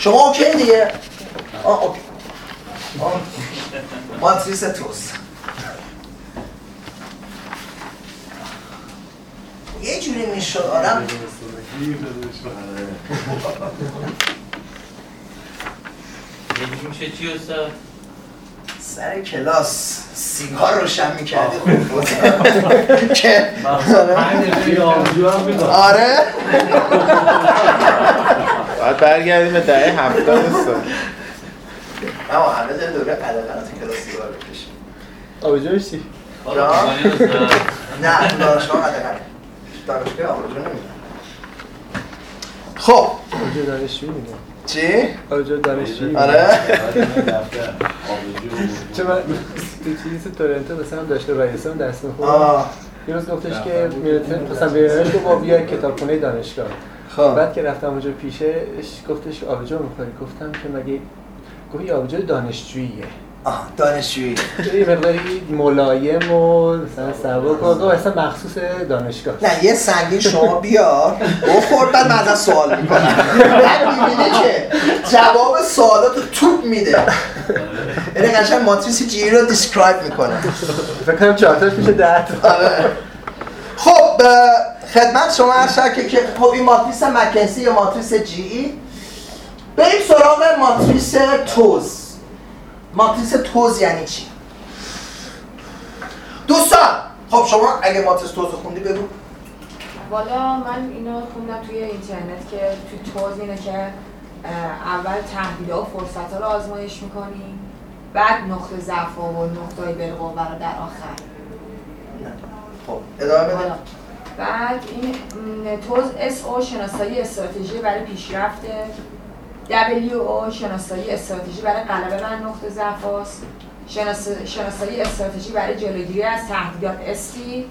شما okay دیگه آه okay. ماتریس TOWS یه جوری می‌شد آدم. میشه چی؟ سر کلاس سیگار روشن می‌کردی. خوب بود که آره. باید برگردیم به دهه هفتاد استاد نه ما همه در دوره قلقلات کلاس سیگار بکشیم آبجوش چی؟ جا؟ نه تو دانشگاه قلقل دانشگاه آبجو نمیدن خب آبجو دانشجویی میگه چی؟ آبجو دانشجویی. آره. چون من تو چیز تورنتو مثلا داشته رئیسان درس می‌خورد آه. یه روز گفتش که مثلا که با بیا کتابخونه دانشگاه. خب. بعد که رفتم اونجا پیشش گفتش آبجو می‌خوری؟ گفتم که مگه گویی آبجو دانشجوییه. آه دانشجویی. یه مقداری ملایم و مثلا سبک و اصلا مخصوص دانشگاه. نه یه سنگین شما بیار بخور بعد من ازت سوال می‌کنم. بعد می‌بینه که جواب سوالات رو توپ میده. یعنی قشنگ ماتریس جی رو دیسکرایب می‌کنه. فکر کنم چهارتاش میشه ده آره. خب خدمت شما هر که خب این ماتریس مکنسی یا ماتریس جی ای؟ بریم سراغ ماتریس توز. ماتریس توز یعنی چی؟ دوستان خب شما اگه ماتریس توز خوندی بگو. والا من اینو خوندم توی اینترنت که توی توز اینه که اول تهدیدها و فرصت ها رو آزمایش می‌کنی بعد نقطه ضعف و نقطه بالقوه رو در آخر. خب ادامه بده. بعد این توز اس او شناسایی استراتژی برای پیشرفت W او شناسایی استراتژی برای غلبه بر نقطه ضعف است شناسایی استراتژی برای جلوگیری از تهدیدات استی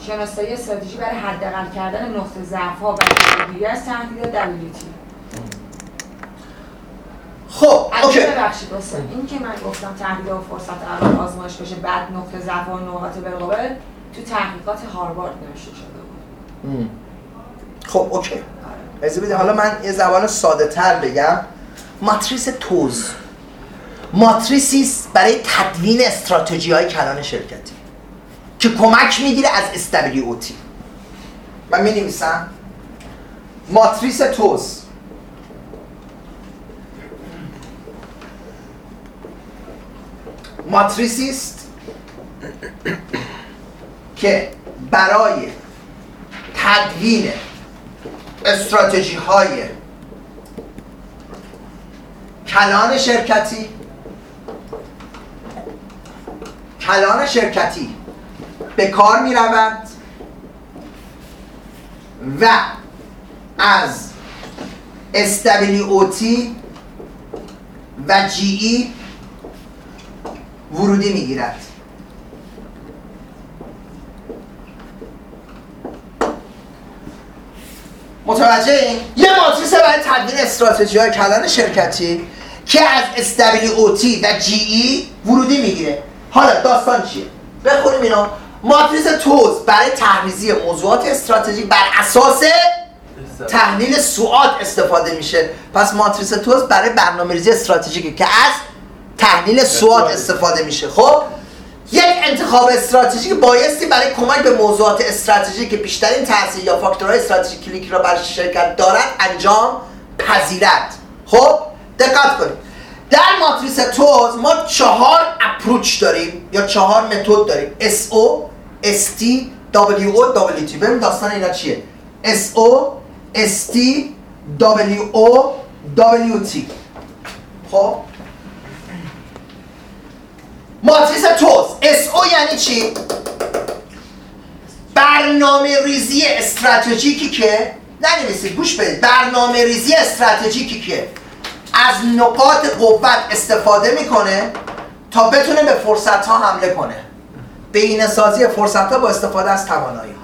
شناسایی استراتژی برای حداقل کردن نقطه ضعف ها و جلوگیری از تهدیدات WT خب اوکی. ببخشید واسه این که من گفتم تهدید و فرصت اول آزمایش بشه بعد نقطه ضعف و نقاط بالقوه تو تحقیقات هاروارد نوشته شده بود. خب اوکی. بده حالا من یه زبان ساده تر بگم. ماتریس توز. ماتریسی برای تدوین استراتژی های کلان شرکتی که کمک می‌گیره از استابیلیوتی من می نویسم ماتریس توز. ماتریسی است که برای تدوین استراتژی های کلان شرکتی کلان شرکتی به کار می رود و از استابیلیوتی و ای ورودی می گیرد متوجه این؟ یه ماتریس برای تدوین استراتژی های کلان شرکتی که از استابیلیوتی و ای ورودی می‌گیره. حالا داستان چیه؟ بخونیم اینا ماتریس توز برای تحریزی موضوعات استراتژیک بر اساس تحلیل سوعات استفاده میشه. پس ماتریس توز برای برنامه ریزی استراتژیکه که از تحلیل سوعات استفاده میشه. خب؟ یک انتخاب استراتژیک بایستی برای کمک به موضوعات استراتژیک که بیشترین تاثیر یا فاکتورهای استراتژیک کلیکی را بر شرکت دارد انجام پذیرد. خب دقت کنید. در ماتریس توز ما چهار اپروچ داریم یا چهار متد داریم. SO ST WO WT ببین داستان اینا چیه. SO ST WO WT خب؟ ماتریس توز. SO یعنی چی؟ برنامه ریزی استراتژیکی که ننویسید گوش بدید. برنامه ریزی استراتژیکی که از نقاط قوت استفاده می‌کنه تا بتونه به فرصت ها حمله کنه. بین سازی فرصت ها با استفاده از توانایی ها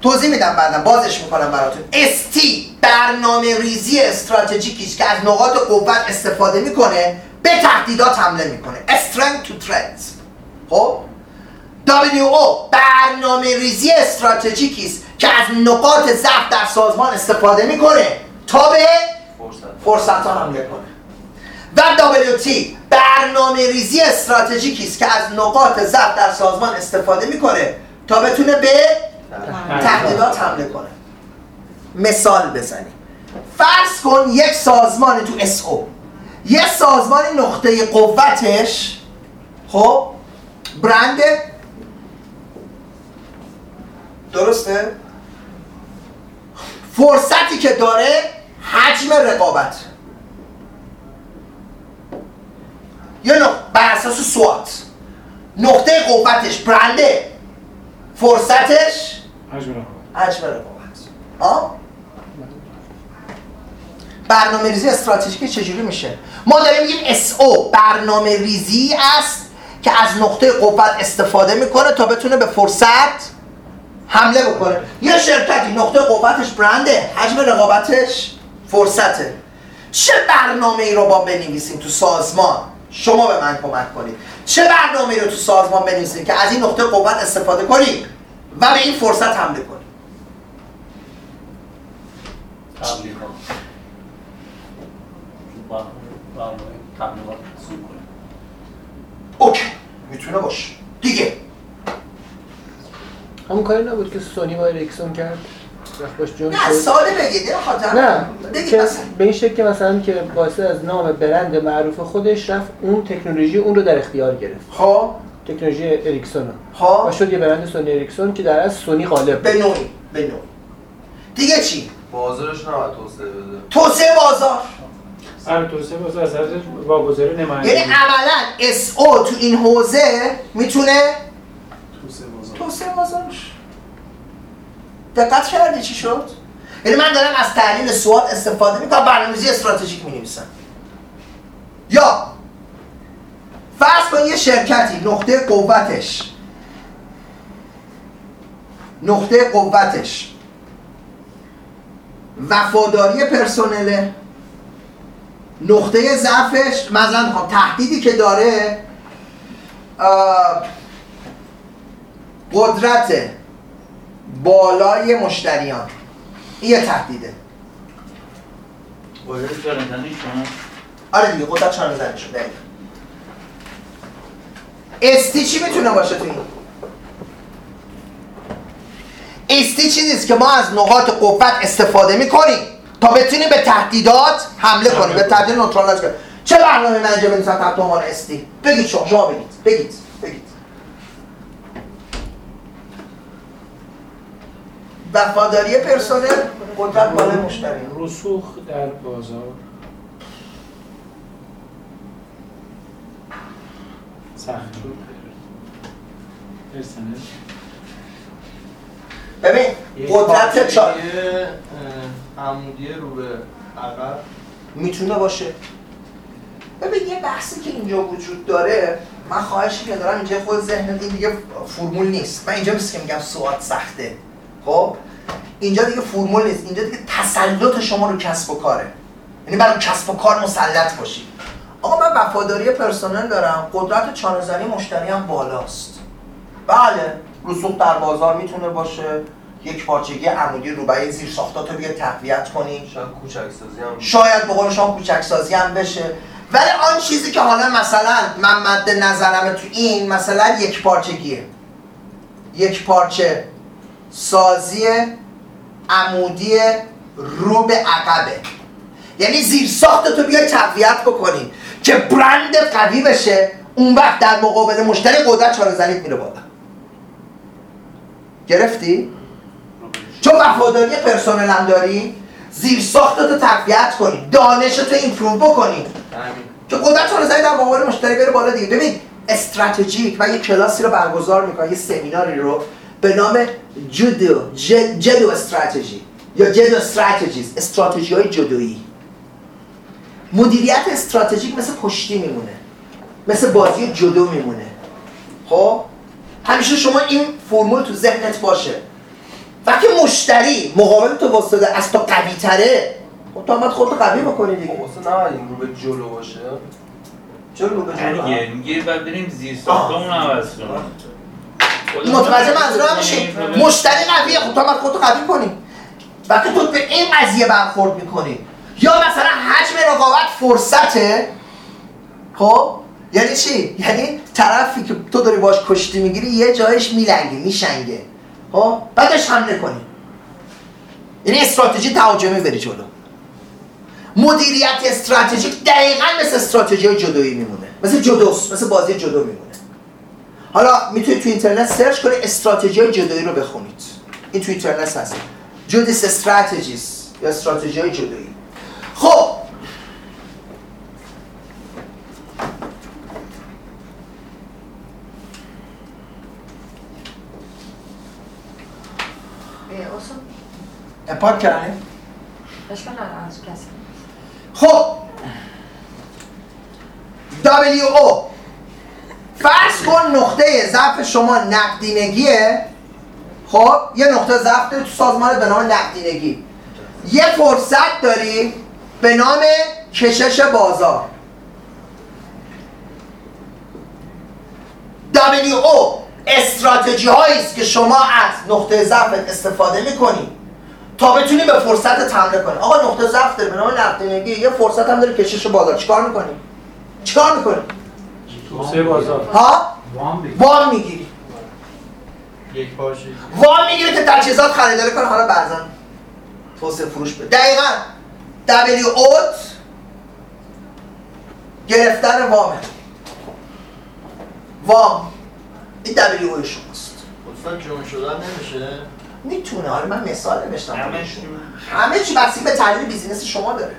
توضیح میدم بعدم بازش می‌کنم براتون. استی برنامه ریزی استراتژیکی است که از نقاط قوت استفاده می‌کنه به تهدیدات حمله می‌کنه. Strength to threats. خب؟ WO برنامه ریزی استراتژیکی است که از نقاط ضعف در سازمان استفاده می‌کنه تا به فرصت. ها حمله کنه. و WT برنامه ریزی استراتژیکی است که از نقاط ضعف در سازمان استفاده می‌کنه تا بتونه به تهدیدات. حمله کنه. مثال بزنیم. فرض کن یک سازمان تو SO یه سازمان نقطه قوتش خب برند درسته؟ فرصتی که داره حجم رقابت یا نق... بر اساس سوات نقطه قوتش برنده فرصتش حجم رقابت. حجم رقابت ها؟ برنامه ریزی استراتژیک چجوری میشه ما داریم میگیم SO برنامه ریزی است که از نقطه قوت استفاده می‌کنه تا بتونه به فرصت حمله بکنه. یه شرکتی نقطه قوتش برنده حجم رقابتش فرصته. چه برنامه ای رو با بنویسیم تو سازمان؟ شما به من کمک کنید. چه برنامه ای رو تو سازمان بنویسیم که از این نقطه قوت استفاده کنیم و به این فرصت حمله کنیم؟ تبلیغات. تبلیغات سود کنیم. اوکی. می‌تونه باشه. دیگه. همون کاری نبود که سونی با اریکسون کرد. رفت باش جون نه ساده بگید. یه خاطر نه که به این شکل که مثلا که واسه از نام برند معروف خودش رفت اون تکنولوژی اون رو در اختیار گرفت. خب. تکنولوژی اریکسون رو. خب. و شد یه برند سونی اریکسون که در از سونی غالب به. نوعی به نوعی. دیگه چی؟ بازارش نباید توسعه بده. توسعه بازار. آره توسعه بازار از نظر واگذاری نمایندگی یعنی عملا SO تو این حوزه می‌تونه توسعه بازارش دقت کردی چی شد؟ یعنی من دارم از تحلیل سوات استفاده می‌کنم برنامه‌ریزی استراتژیک می‌نویسم. یا فرض کن یه شرکتی نقطه قوتش. نقطه قوتش. وفاداری پرسنله. نقطه ضعفش مثلا می‌خوام تهدیدی که داره قدرت بالای مشتریان. این یه تهدیده. آره دیگه قدرت چانه زنی شد دقیقا. استی چی می‌تونه باشه تو این. استی چیزیست که ما از نقاط قوت استفاده می‌کنیم. تا بتونیم به تهدیدات حمله کنیم به تهدید نوترالایز کنیم چه برنامه منیجر بنویسن تحت عنوان استی بگید شما. شما بگید بگید. بگید. وفاداری پرسنل؟ قدرت بالای مشتری. رسوخ در بازار. سخت. پرسنل. ببین قدرت چا عمودی رو به عقب. می‌تونه باشه. ببین یه بحثی که اینجا وجود داره من خواهشی که دارم اینجا خود ذهن این دیگه فرمول نیست. من اینجا نیست که میگم سواد سخته. خب؟ اینجا دیگه فرمول نیست. اینجا دیگه تسلط شما رو کسب و کاره. یعنی برای کسب و کار مسلط باشید آقا من وفاداری پرسنل دارم. قدرت چانه‌زنی مشتری هم بالاست. بله رسوخ در بازار می‌تونه باشه. یک پارچگی عمودی روبه زیر ساختاتو بیا تقویت کنی. شاید کوچک سازی هم شاید به قول شما کوچک سازی هم بشه. ولی آن چیزی که حالا مثلا من مد نظرم تو این مثلا یک پارچگیه. یک پارچه سازی عمودی رو به عقبه. یعنی زیر ساخت تو بیای تقویت بکنی که برند قوی بشه. اون وقت در مقابل مشتری قدرت چاره زنیت میره بالا. گرفتی؟ چون وفاداری پرسنل هم داری زیر ساخت تو تقویت کنی دانش تو ایمپروو بکنی. که قدرت چاره زنی در مقابل مشتری بره بالا دیگه. ببین استراتژیک و یه کلاسی رو برگزار می‌کنه یه سمیناری رو به نام جودو جدو استراتژی. یا جدو استراتژیز استراتژی های جدویی. مدیریت استراتژیک مثل کشتی میمونه. مثل بازی جدو میمونه. خب؟ همیشه شما این فرمول تو ذهنت باشه. وقتی مشتری مقابل تو واسطه از تو قوی تره خب تو هم باید خودتو قوی بکنی دیگه. واسه نه این رو به جلو باشه. جلو به جلو. دیگه میگه بعد بریم زیر ساختمون عوض کنیم. متوجه منظورم میشی؟ مشتری قویه خب تو هم باید خودتو قوی کنی. وقتی تو به این قضیه برخورد می‌کنی. یا مثلا حجم رقابت فرصته؟ خب؟ یعنی چی؟ یعنی طرفی که تو داری باش کشتی می‌گیری یه جایش میلنگه میشنگه. خب؟ بعدش حمله کنی. یعنی استراتژی تهاجمی بری جلو. مدیریت استراتژیک دقیقا مثل استراتژی های جدویی میمونه. مثل جدوست مثل بازی جدو میمونه. حالا می‌تونید تو اینترنت سرچ کنید استراتژی های جدویی رو بخونید. این تو اینترنت هست. جودیس استراتژیز یا استراتژی های جدویی خب اه، اصلا اپاک کردیم. اشکال خب WO فرض کن نقطه ضعف شما نقدینگیه. خب یه نقطه ضعف داری تو سازمان به نام نقدینگی. یه فرصت داری به نام کشش بازار. WO استراتژی هایی است که شما از نقطه ضعف استفاده می‌کنی. تا بتونی به فرصت حمله کنی. آقا نقطه ضعف داره به نام نقدینگی. یه فرصت هم داره کشش بازار. چیکار می‌کنی؟ چیکار می‌کنی؟ توسعه بازار. ها؟ وام می‌گیری. یک وام می‌گیری که تجهیزات خریداری کنه حالا بعضا توسعه فروش بده. دقیقا. دبلیو اوت گرفتن وامه. وام. این دبلیو شماست. لطفا جمع شدن نمیشه. می‌تونه. آره من مثال نوشتم. همه چی بستگی به تحلیل بیزینس شما داره.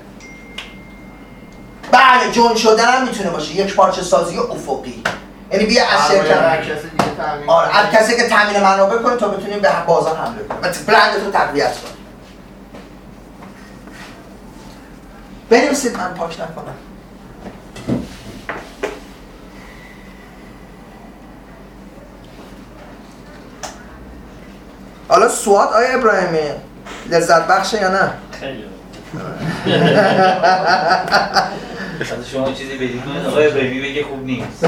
بله جون شدن هم می‌تونه باشه. یک پارچه سازی افقی. یعنی بیا از سرمایه شرکت. هر آره از کسی که تامین منابع کنه تا بتونیم به بازار حمله کنیم و برند رو تقویت کنیم بنویسید من پاک نکنم. حالا سوات آیا ابراهیمی لذت بخشه یا نه؟ خیلی. از شما چیزی بدید کنید آقای ابراهیمی بگه خوب نیست.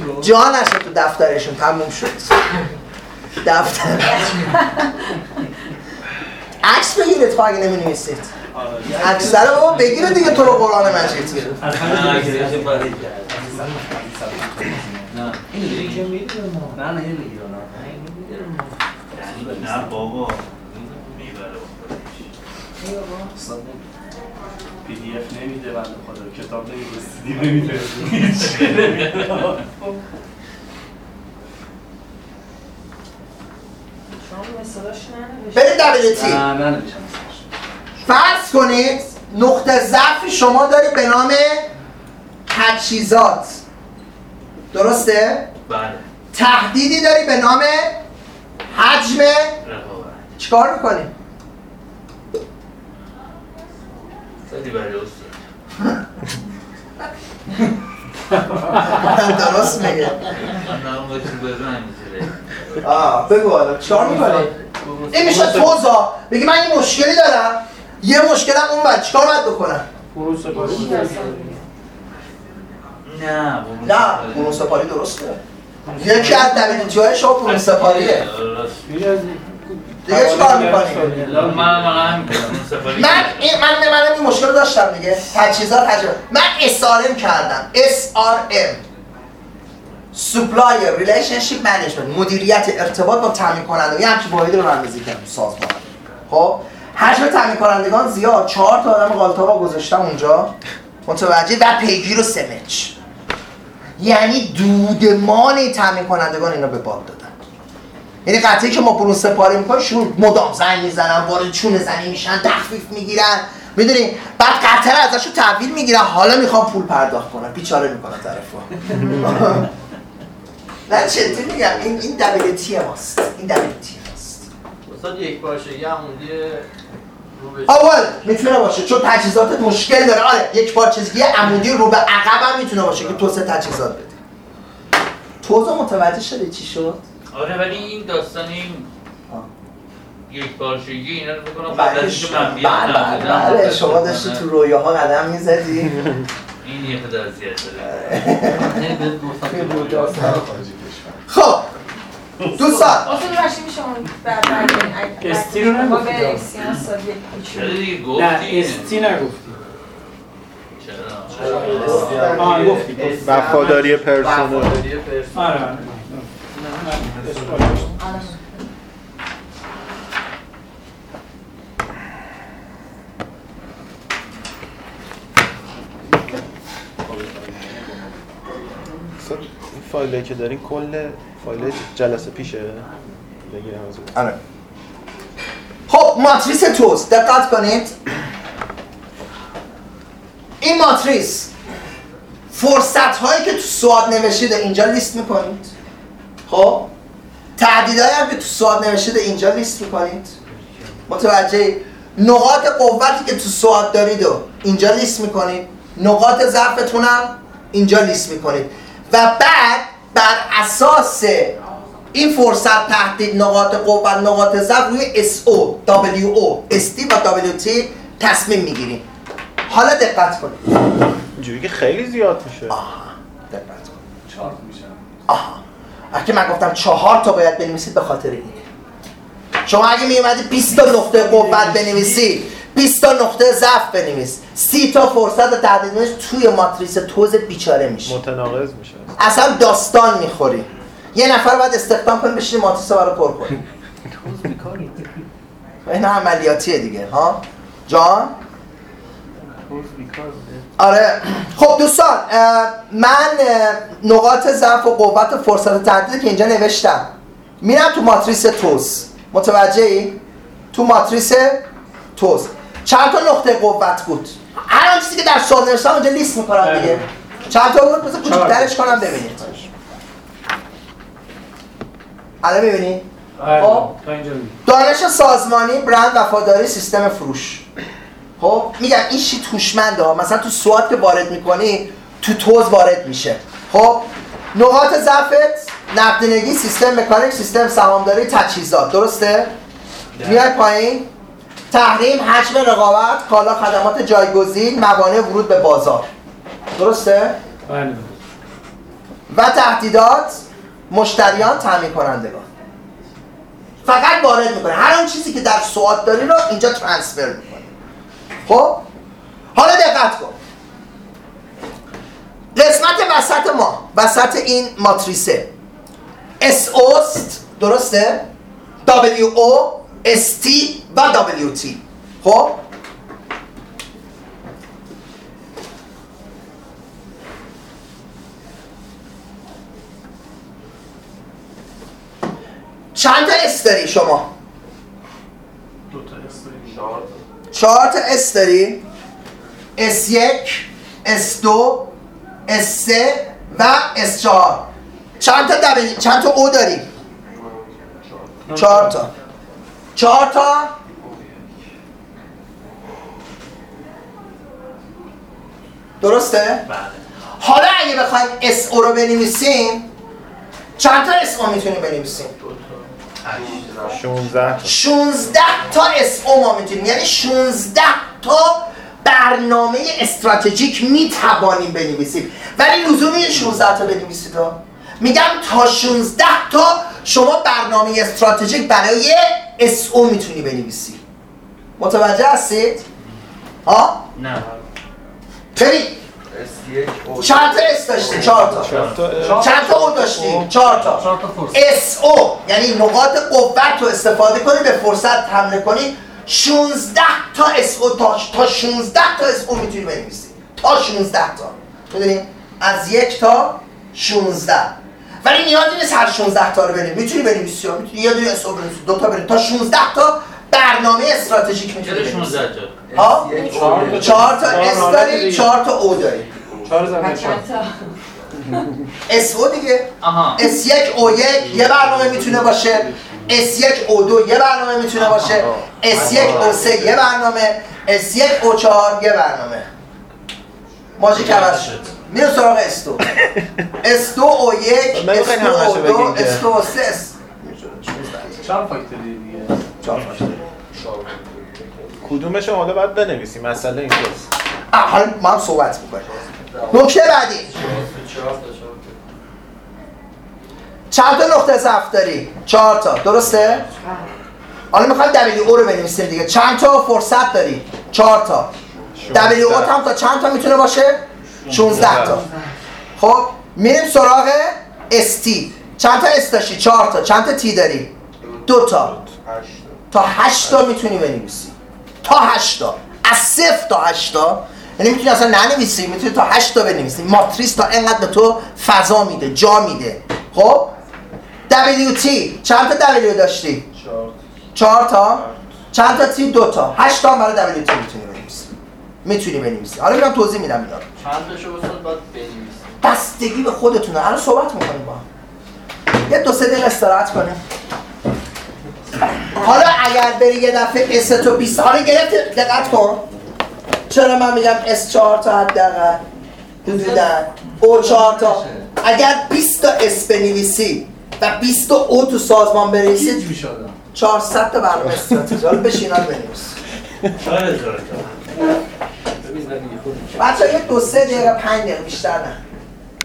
رو؟ جا نشه تو دفترشون تموم شد. دفتر. عکس بگیرید خواهی اگه نمی نویسید اکثر بابا بگیره دیگه تو رو قرآن مجید. نه عکسش برای کرد. نه نه نمی‌گیره نه بابا می‌بره با خودش. پی دی اف نمیده بنده خدا کتاب نمیده هیچ فرض کنید نقطه ضعف شما داری به نام تجهیزات درسته؟ بله. تهدیدی داری به نام حجم؟ رقابت. چیکار می‌کنی؟ درست میگه آه بگو حالا چیکار می‌کنی؟ این میشه توزا بگی من یه مشکلی دارم. یه مشکلم اون بر چیکار باید بکنم؟ نه نه برون سپاری درسته. یکی از دبیلیتی های شما برون سپاریه. دیگه چیکار می‌کنی؟ من من من این من من این مشکل رو داشتم دیگه. تجهیزات تجهیزات من SRM کردم. SRM Supplier Relationship Management. مدیریت ارتباط با تامین کننده یه همچین واحدی رو رمزی کردم سازمان. خب؟ حجم تامین کنندگان زیاد چهار تا آدم قالتاقا گذاشتم اونجا. متوجه؟ و پیگیر و سمج. یعنی دودمان تامین کنندگان اینا به باد دادن. یعنی قطعی که ما برون سپاری می‌کنیم شروع مدام زنگ می‌زنن وارد چون زنی میشن تخفیف می‌گیرن. می‌دونی؟ بعد قطعه ازشون تحویل می‌گیرن. حالا می‌خوام پول پرداخت کنن. بیچاره می‌کنن طرفا نه جدی میگم. این این دبلیتی ماست؟ این دبلیتی ماست؟ استاد یک رو به اول می‌تونه باشه چون تجهیزاتت مشکل داره. آره یک بار چیزی عمودی رو به عقب هم می‌تونه باشه که توسعه تجهیزات بده توضیح متوجه شده چی شد؟ آره ولی این داستان این یک بارشگی اینا رو بکنم بله بیام بله. بله بله شما داشتی تو رویاها قدم می‌زدی. این یه خود اذیت داره. خب دوستان اصلا بخشی میشه اون بر برگردین استی رو ما نگفتی. نه استی نگفتی. چرا؟ آه گفتی. وفاداری پرسنل. آره آره. اصلا این فایلی که دارین کل فایل جلسه پیشه؟ بگیرم از آره. خب ماتریس توز دقت کنید. این ماتریس فرصت هایی که تو سواد نوشته اینجا لیست می‌کنید. خب؟ تهدیدهایی هم که تو سواد نوشته اینجا لیست می‌کنید. متوجه؟ نقاط قوتی که تو سواد دارید و اینجا لیست می‌کنید. نقاط ضعفتون هم اینجا لیست می‌کنید. و بعد بر اساس این فرصت تهدید نقاط قوت نقاط ضعف روی SO, WO, ST و WT تصمیم می‌گیریم. حالا دقت کنید. اینجوری که خیلی زیاد میشه. آها دقت کنید. چهار میشن آها. اگه من گفتم چهار تا باید بنویسید به خاطر اینه. شما اگه میومدی 20 تا نقطه قوت بنویسی 20 تا نقطه ضعف بنویس. 30 تا فرصت تهدید بنویس توی ماتریس توز بیچاره میشه متناقض میشه. اصلا داستان می‌خوری. یه نفر باید استخدام کنی بشینی ماتریس رو برای پر کنی این عملیاتیه دیگه ها؟ جان؟ آره. خب دوستان من نقاط ضعف و قوت و فرصت تهدید که اینجا نوشتم. میرم تو ماتریس توز. متوجه ای؟ تو ماتریس توز. چند تا نقطه قوت بود؟ هر آن چیزی که در نوشتم اونجا لیست می‌کنم دیگه. چند تا بود بذار کوچیک‌ترش کنم ببینید الان ببینید آره، خب. دانش سازمانی برند وفاداری سیستم فروش. خب میگم این شیت هوشمنده ها؟ مثلا تو سوات که وارد می‌کنی تو توز وارد میشه. خب نقاط ضعفت نقدینگی سیستم مکانیک سیستم سهامداری تجهیزات. درسته؟ میای پایین؟ تحریم حجم رقابت کالا خدمات جایگزین موانع ورود به بازار. درسته؟ بله. و تهدیدات مشتریان تامین کنندگان. فقط وارد می‌کنه. هر آن چیزی که در سواد داری رو اینجا ترانسفر می‌کنه. خب؟ حالا دقت کن. قسمت وسط ما وسط این ماتریسه. SO است درسته؟ WO ST و WT. خب؟ چند S داری شما؟ چهار تا S داری. S یک S دو S سه و S چهار. چند تا دبل چند تا O داری؟ چهار تا. چهار تا؟ درسته؟ بله حالا اگه بخوایم SO رو بنویسیم چند تا SO می‌تونیم بنویسیم؟ 16 تا 16 تا SO ما می‌تونیم یعنی 16 تا برنامه استراتژیک می‌توانیم بنویسیم ولی لزومی 16 تا بنویسید. میگم تا 16 تا شما برنامه استراتژیک برای SO می‌تونی بنویسی متوجه هستید؟ ها؟ نه او چند تا S داشتیم؟ چهار تا. چهار تا. چند تا O داشتیم؟ چهار تا. چهار تا فرصت. SO یعنی نقاط قوت رو استفاده کنی به فرصت حمله کنی. 16 تا SO تا تا 16 تا SO می‌تونی بنویسی. تا 16 تا. می‌دونی؟ از یک تا 16 ولی نیازی نیست هر 16 تا رو بنویسی. می‌تونی بنویسی. می‌تونی یه دونه SO بنویسی. دو تا بنویسی. تا 16 تا برنامه استراتژیک می‌تونی بنویسی. 16 جا؟ ها یک چهار O تا. چهار تا چهار S داری دیگه. چهار تا O داری. چهار و زمین چهار چند تا. SO دیگه. آها. S یک O یک یه برنامه می‌تونه باشه. S یک O دو یه برنامه می‌تونه باشه. S یک O سه یه برنامه. S یک O چهار یه برنامه. ماژیک عوض شد. میره سراغ S دو. S دو O یک S دو O دو S دو O سه. S چند فاکتوری دیگه. چهار فاکتوری. کدومش حالا باید بنویسیم مسئله اینجاست حالا ما هم صحبت می‌کنیم. نکته بعدی. چهار تا چهار چند تا نقطه ضعف داری؟ چهار تا. درسته؟ حالا می‌خوایم دبلیو او رو بنویسیم دیگه. چند تا فرصت داری؟ چهار تا. دبلیو او هم تا چند تا می‌تونه باشه؟ 16 تا. خب میریم سراغ استی چند تا اس داشتی؟ چهار تا. چند تا تی داری؟ دو تا. هشت تا. 8 تا می‌تونی بنویسی. تا 8 تا از صفر تا 8 تا یعنی می‌تونی اصلا ننویسی می‌تونی تا 8 تا بنویسی. ماتریس تا اینقدر به تو فضا میده جا میده. خب؟ WT چند تا W داشتی؟ چهار چهار تا. چند تا T دو تا. 8 تا هم برای WT می‌تونی بنویسی. می‌تونی بنویسی. حالا میرم توضیح میدم اینا. چند تاشو بسید باید بنویسیم بستگی به خودتونه. الان صحبت می‌کنیم با هم. یه دو سه دقیقه استراحت کنیم. حالا اگر بری یه دفعه اس تو 20 حالا گرفت دقت کن. چرا من میگم اس 4 تا حداقل؟ حدودا او 4 تا. اگر 20 تا اس بنویسی و 20 تا او تو سازمان بنویسی می‌شدم 400 تا برنامه استراتژی حالا بشین حالا بنویس. 4000 تا. ببین دیگه خودش بچه یه دو سه دقیقه پنج دقیقه بیشتر نه.